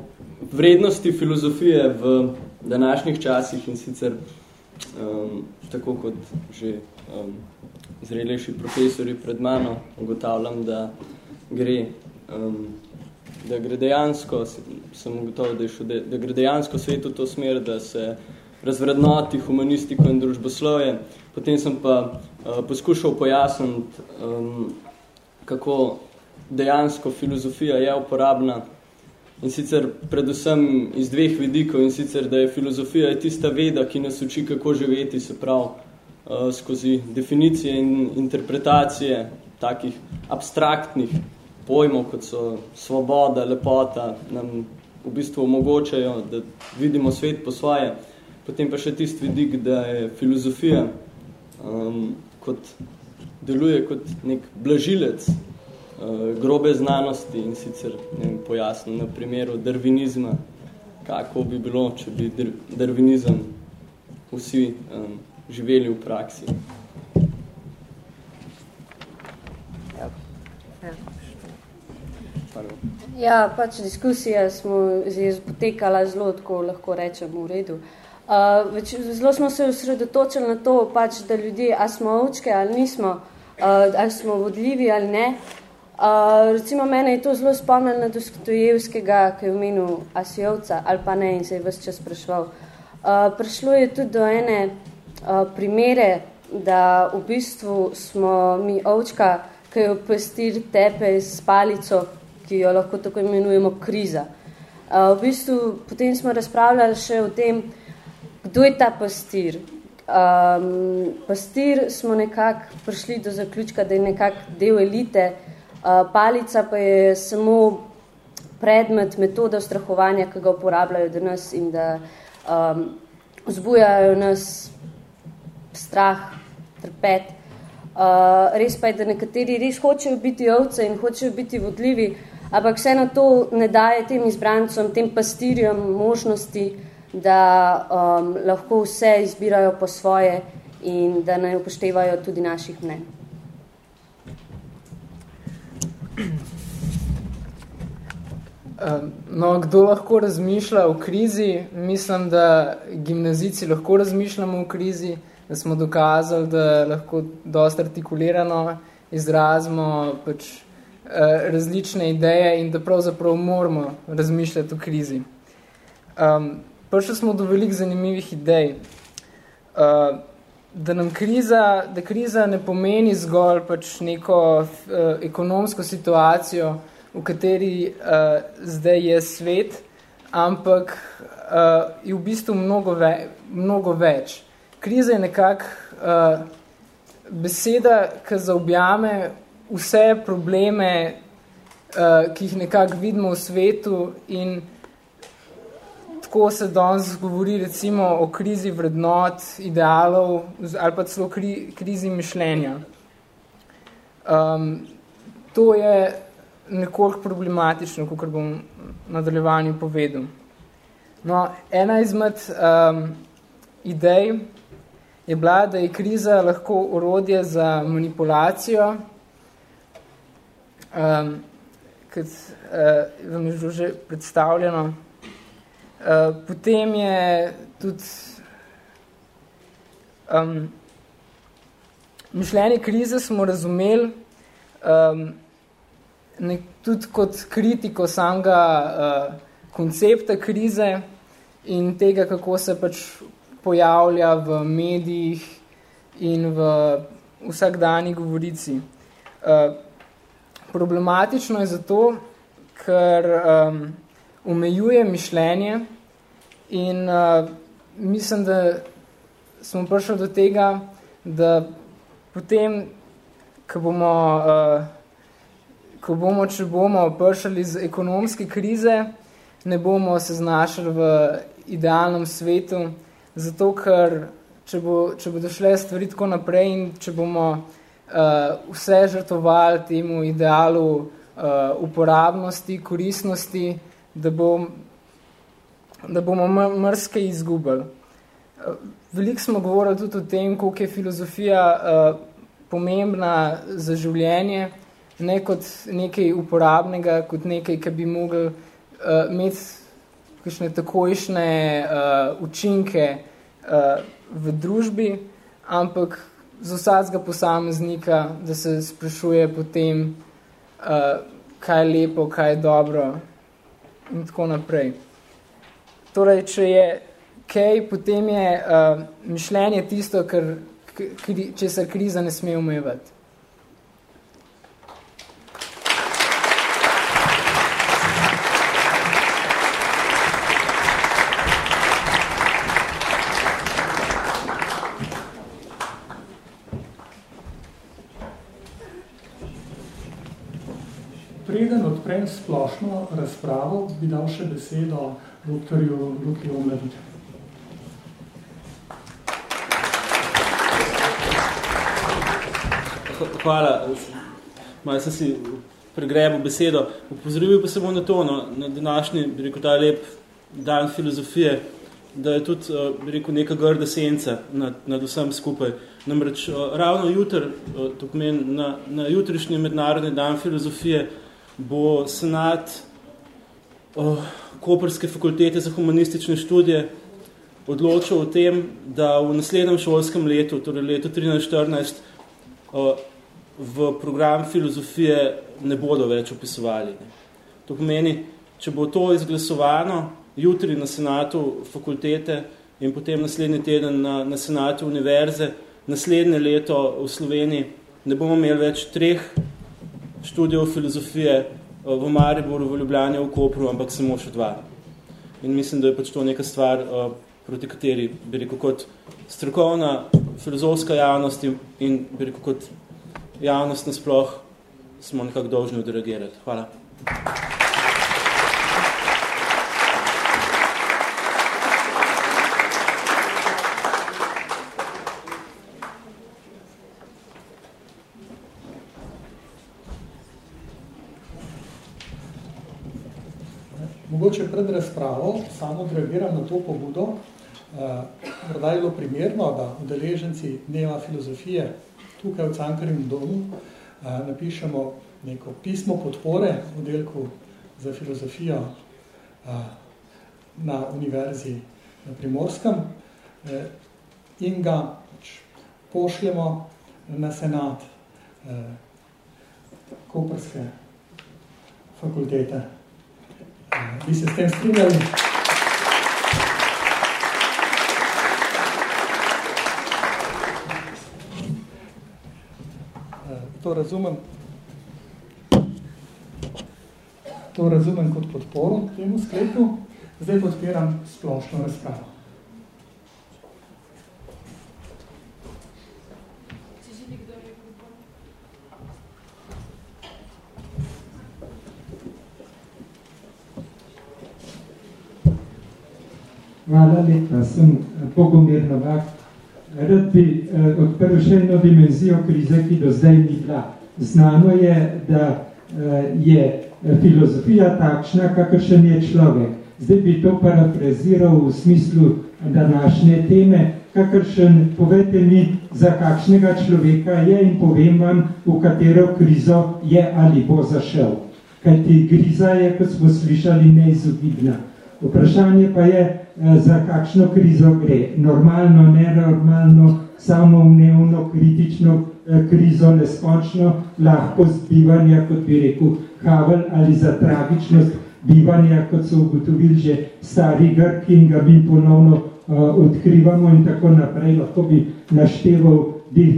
vrednosti filozofije v današnjih časih in sicer um, tako kot že um, zrelejši profesori pred mano ugotavljam, da gre, um, da gre dejansko, sem ugotovil, da, šel, da gre dejansko svet v to smer, da se razvrednoti humanistiko in družboslovje. Potem sem pa uh, poskušal pojasniti, um, kako dejansko filozofija je uporabna in sicer predvsem iz dveh vidikov in sicer, da je filozofija je tista veda, ki nas uči, kako živeti, se prav uh, skozi definicije in interpretacije takih abstraktnih pojmov, kot so svoboda, lepota, nam v bistvu omogočajo, da vidimo svet po svoje. Potem pa še tisti vidik, da je filozofija um, kot deluje kot nek blažilec grobe znanosti in sicer ne vem, pojasnil na primeru darvinizma, kako bi bilo, če bi darvinizem vsi um, živeli v praksi. Ja, pač diskusija smo je potekala zelo, tako lahko rečemo, v redu. Uh, več, zelo smo se osredotočili na to, pač, da ljudje, a smo ovčke ali nismo, uh, ali smo vodljivi ali ne. Uh, recimo mene je to zelo spomnil na Dostojevskega, ki je omenil Asijovca ali pa ne in se je vse čas sprašval. Uh, prišlo je tudi do ene uh, primere, da v bistvu smo mi ovčka, ki jo pastir tepe s palico, ki jo lahko tako imenujemo kriza. Uh, v bistvu potem smo razpravljali še o tem, Kdo je ta pastir? Um, pastir smo nekako prišli do zaključka, da je nekako del elite, uh, palica pa je samo predmet metoda ustrahovanja, ki ga uporabljajo do nas in da um, vzbujajo nas strah, trpet. Uh, res pa je, da nekateri res hočejo biti ovce in hočejo biti vodljivi, ampak vseeno to ne daje tem izbrancom, tem pastirjem možnosti, da um, lahko vse izbirajo po svoje in da ne upoštevajo tudi naših mnen. Um, no, kdo lahko razmišlja o krizi? Mislim, da gimnazici lahko razmišljamo o krizi, da smo dokazali, da lahko dosti artikulirano izrazimo pač, uh, različne ideje in da pravzaprav moramo razmišljati o krizi. Um, prišli smo do veliko zanimivih idej. Uh, da nam kriza, da kriza ne pomeni zgolj pač neko uh, ekonomsko situacijo, v kateri uh, zdaj je svet, ampak uh, je v bistvu mnogo, ve, mnogo več. Kriza je nekak uh, beseda, ki zaobjame vse probleme, uh, ki jih nekako vidimo v svetu in tako se danes govori recimo o krizi vrednot, idealov ali pa celo kri, krizi mišljenja. Um, to je nekoliko problematično, kot bom nadaljevanju povedal. No, ena izmed um, idej je bila, da je kriza lahko orodje za manipulacijo, um, kot uh, vam je že predstavljeno, Eh, potem je tudi um, mišljenje krize smo razumeli um, nek, tudi kot kritiko samega uh, koncepta krize in tega, kako se pač pojavlja v medijih in v vsakdani govorici. Uh, problematično je zato, ker um, omejuje mišljenje in uh, mislim, da smo prišli do tega, da potem, ko bomo, uh, ko bomo, če bomo prišli iz ekonomske krize, ne bomo se znašli v idealnem svetu, zato ker če, bo, če bodo šle stvari tako naprej in če bomo uh, vse žrtovali temu idealu uh, uporabnosti, koristnosti, da, bom, da bomo mrske izgubili. Veliko smo govorili tudi o tem, koliko je filozofija uh, pomembna za življenje, ne kot nekaj uporabnega, kot nekaj, ki bi mogel uh, imeti kakšne takojšne uh, učinke uh, v družbi, ampak z vsakega posameznika, da se sprašuje potem, uh, kaj je lepo, kaj je dobro in tako naprej. Torej, če je kaj, potem je uh, mišljenje tisto, kar, kri, če se kriza ne sme umevati. Preden odprem splošno razpravo, bi dal še besedo doktorju Luki Omladiču. hvala. Malo sem si pregrebil besedo. Upozoril pa se bom na to, no, na današnji, bi rekel, ta lep dan filozofije, da je tudi, eh, bi rekel, neka grda senca nad, nad vsem skupaj. Namreč eh, ravno jutr, eh, to pomeni na, na jutrišnji mednarodni dan filozofije, bo senat oh, Koperske fakultete za humanistične študije odločil o tem, da v naslednjem šolskem letu, torej letu 13-14, v program filozofije ne bodo več opisovali. To pomeni, če bo to izglasovano jutri na senatu fakultete in potem naslednji teden na, na senatu univerze, naslednje leto v Sloveniji ne bomo imeli več treh študijev filozofije v Mariboru, v Ljubljani, v Kopru, ampak samo še dva. In mislim, da je pač to neka stvar, proti kateri bi rekel kot strokovna filozofska javnost in bi rekel kot javnost nasploh smo nekako dolžni odreagirati. Hvala. Mogoče pred razpravo samo odreagiram na to pobudo. Morda je bilo primerno, da udeleženci dneva filozofije tukaj v Cankarjem domu a, napišemo neko pismo podpore v delku za filozofijo a, na univerzi na Primorskem in ga pač, pošljemo na senat e, Koperske fakultete. Bi se s tem strinjali? to razumem, to razumem kot podporo temu sklepu. Zdaj podpiram splošno razpravo. Hvala lepa, sem Bogomir Novak, Rad bi eh, odprl še eno dimenzijo krize, ki do zdaj ni bila. Znano je, da eh, je filozofija takšna, kakršen je človek. Zdaj bi to parafraziral v smislu današnje teme, kakršen, povete mi, za kakšnega človeka je in povem vam, v katero krizo je ali bo zašel. Kajti kriza je, kot smo slišali, neizogibna. Vprašanje pa je, Eh, za kakšno krizo gre. Normalno, nenormalno, samoumnevno, kritično eh, krizo, neskončno, lahko zbivanja, kot bi rekel Havel, ali za tragičnost bivanja, kot so ugotovili že stari Grki in ga mi ponovno uh, odkrivamo in tako naprej, lahko bi našteval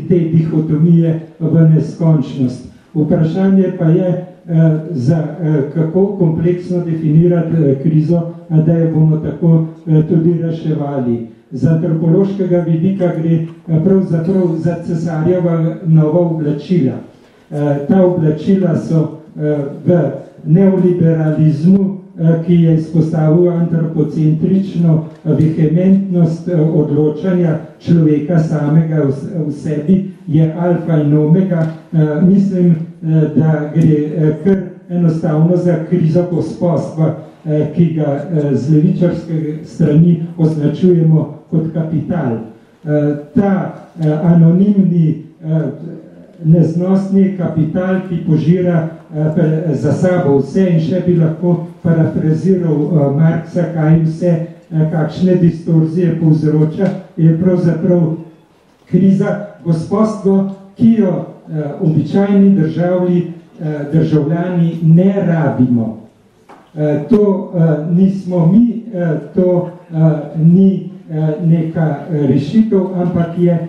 te dihotomije v neskončnost. Vprašanje pa je, Eh, za eh, kako kompleksno definirati eh, krizo, da jo bomo tako tudi reševali. Z antropološkega vidika gre pravzaprav za cesarjeva nova oblačila. Ta oblačila so v neoliberalizmu, ki je izpostavil antropocentrično vehementnost odločanja človeka samega v sebi, je alfa in omega. Mislim, Eh, da gre eh, kar enostavno za krizo gospodstva, eh, ki ga z levičarske strani označujemo kot kapital. Ta anonimni neznosni kapital, ki požira eh, za sabo vse in še bi lahko parafraziral eh, Marksa, kaj vse, eh, kakšne distorzije povzroča, je pravzaprav kriza gospodstvo, ki jo eh, običajni državli, eh, državljani ne rabimo. Eh, to eh, nismo mi, eh, to ni neka rešitev, ampak je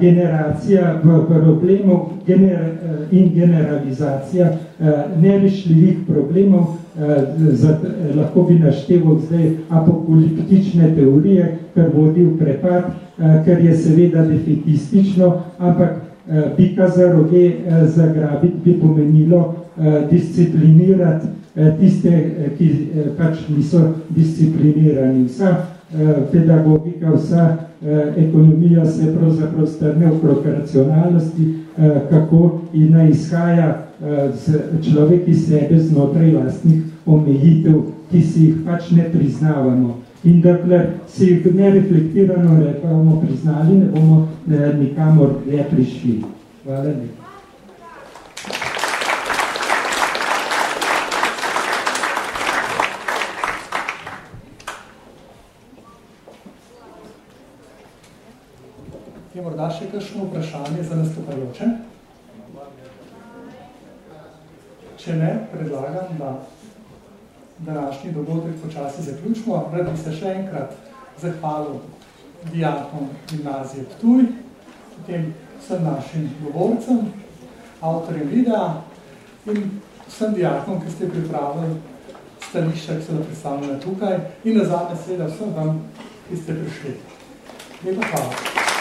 generacija v problemu gener, in generalizacija nerešljivih problemov, lahko bi našteval zdaj apokaliptične teorije, kar vodi v prepad, ker je seveda defetistično, ampak bika za roge zagrabiti bi pomenilo disciplinirati tiste, ki pač niso disciplinirani. Vsa pedagogika, vsa Eh, ekonomija se pravzaprav strne okrog racionalnosti, eh, kako in naj izhaja eh, človek iz sebe znotraj lastnih omejitev, ki si jih pač ne priznavamo. In dokler si jih nereflektirano ne bomo priznali, ne bomo nikamor ne prišli. Hvala lepa. Morda še kakšno vprašanje za nastopajoče? Če ne, predlagam, da današnji dogodek počasi zaključimo. Rad bi se še enkrat zahvalil dijakom gimnazije Ptuj, potem vsem našim govorcem, avtorjem videa in vsem dijakom, ki ste pripravili stališča, ki so da predstavljene tukaj in nazadnje seveda vsem vam, ki ste prišli. Lepo hvala.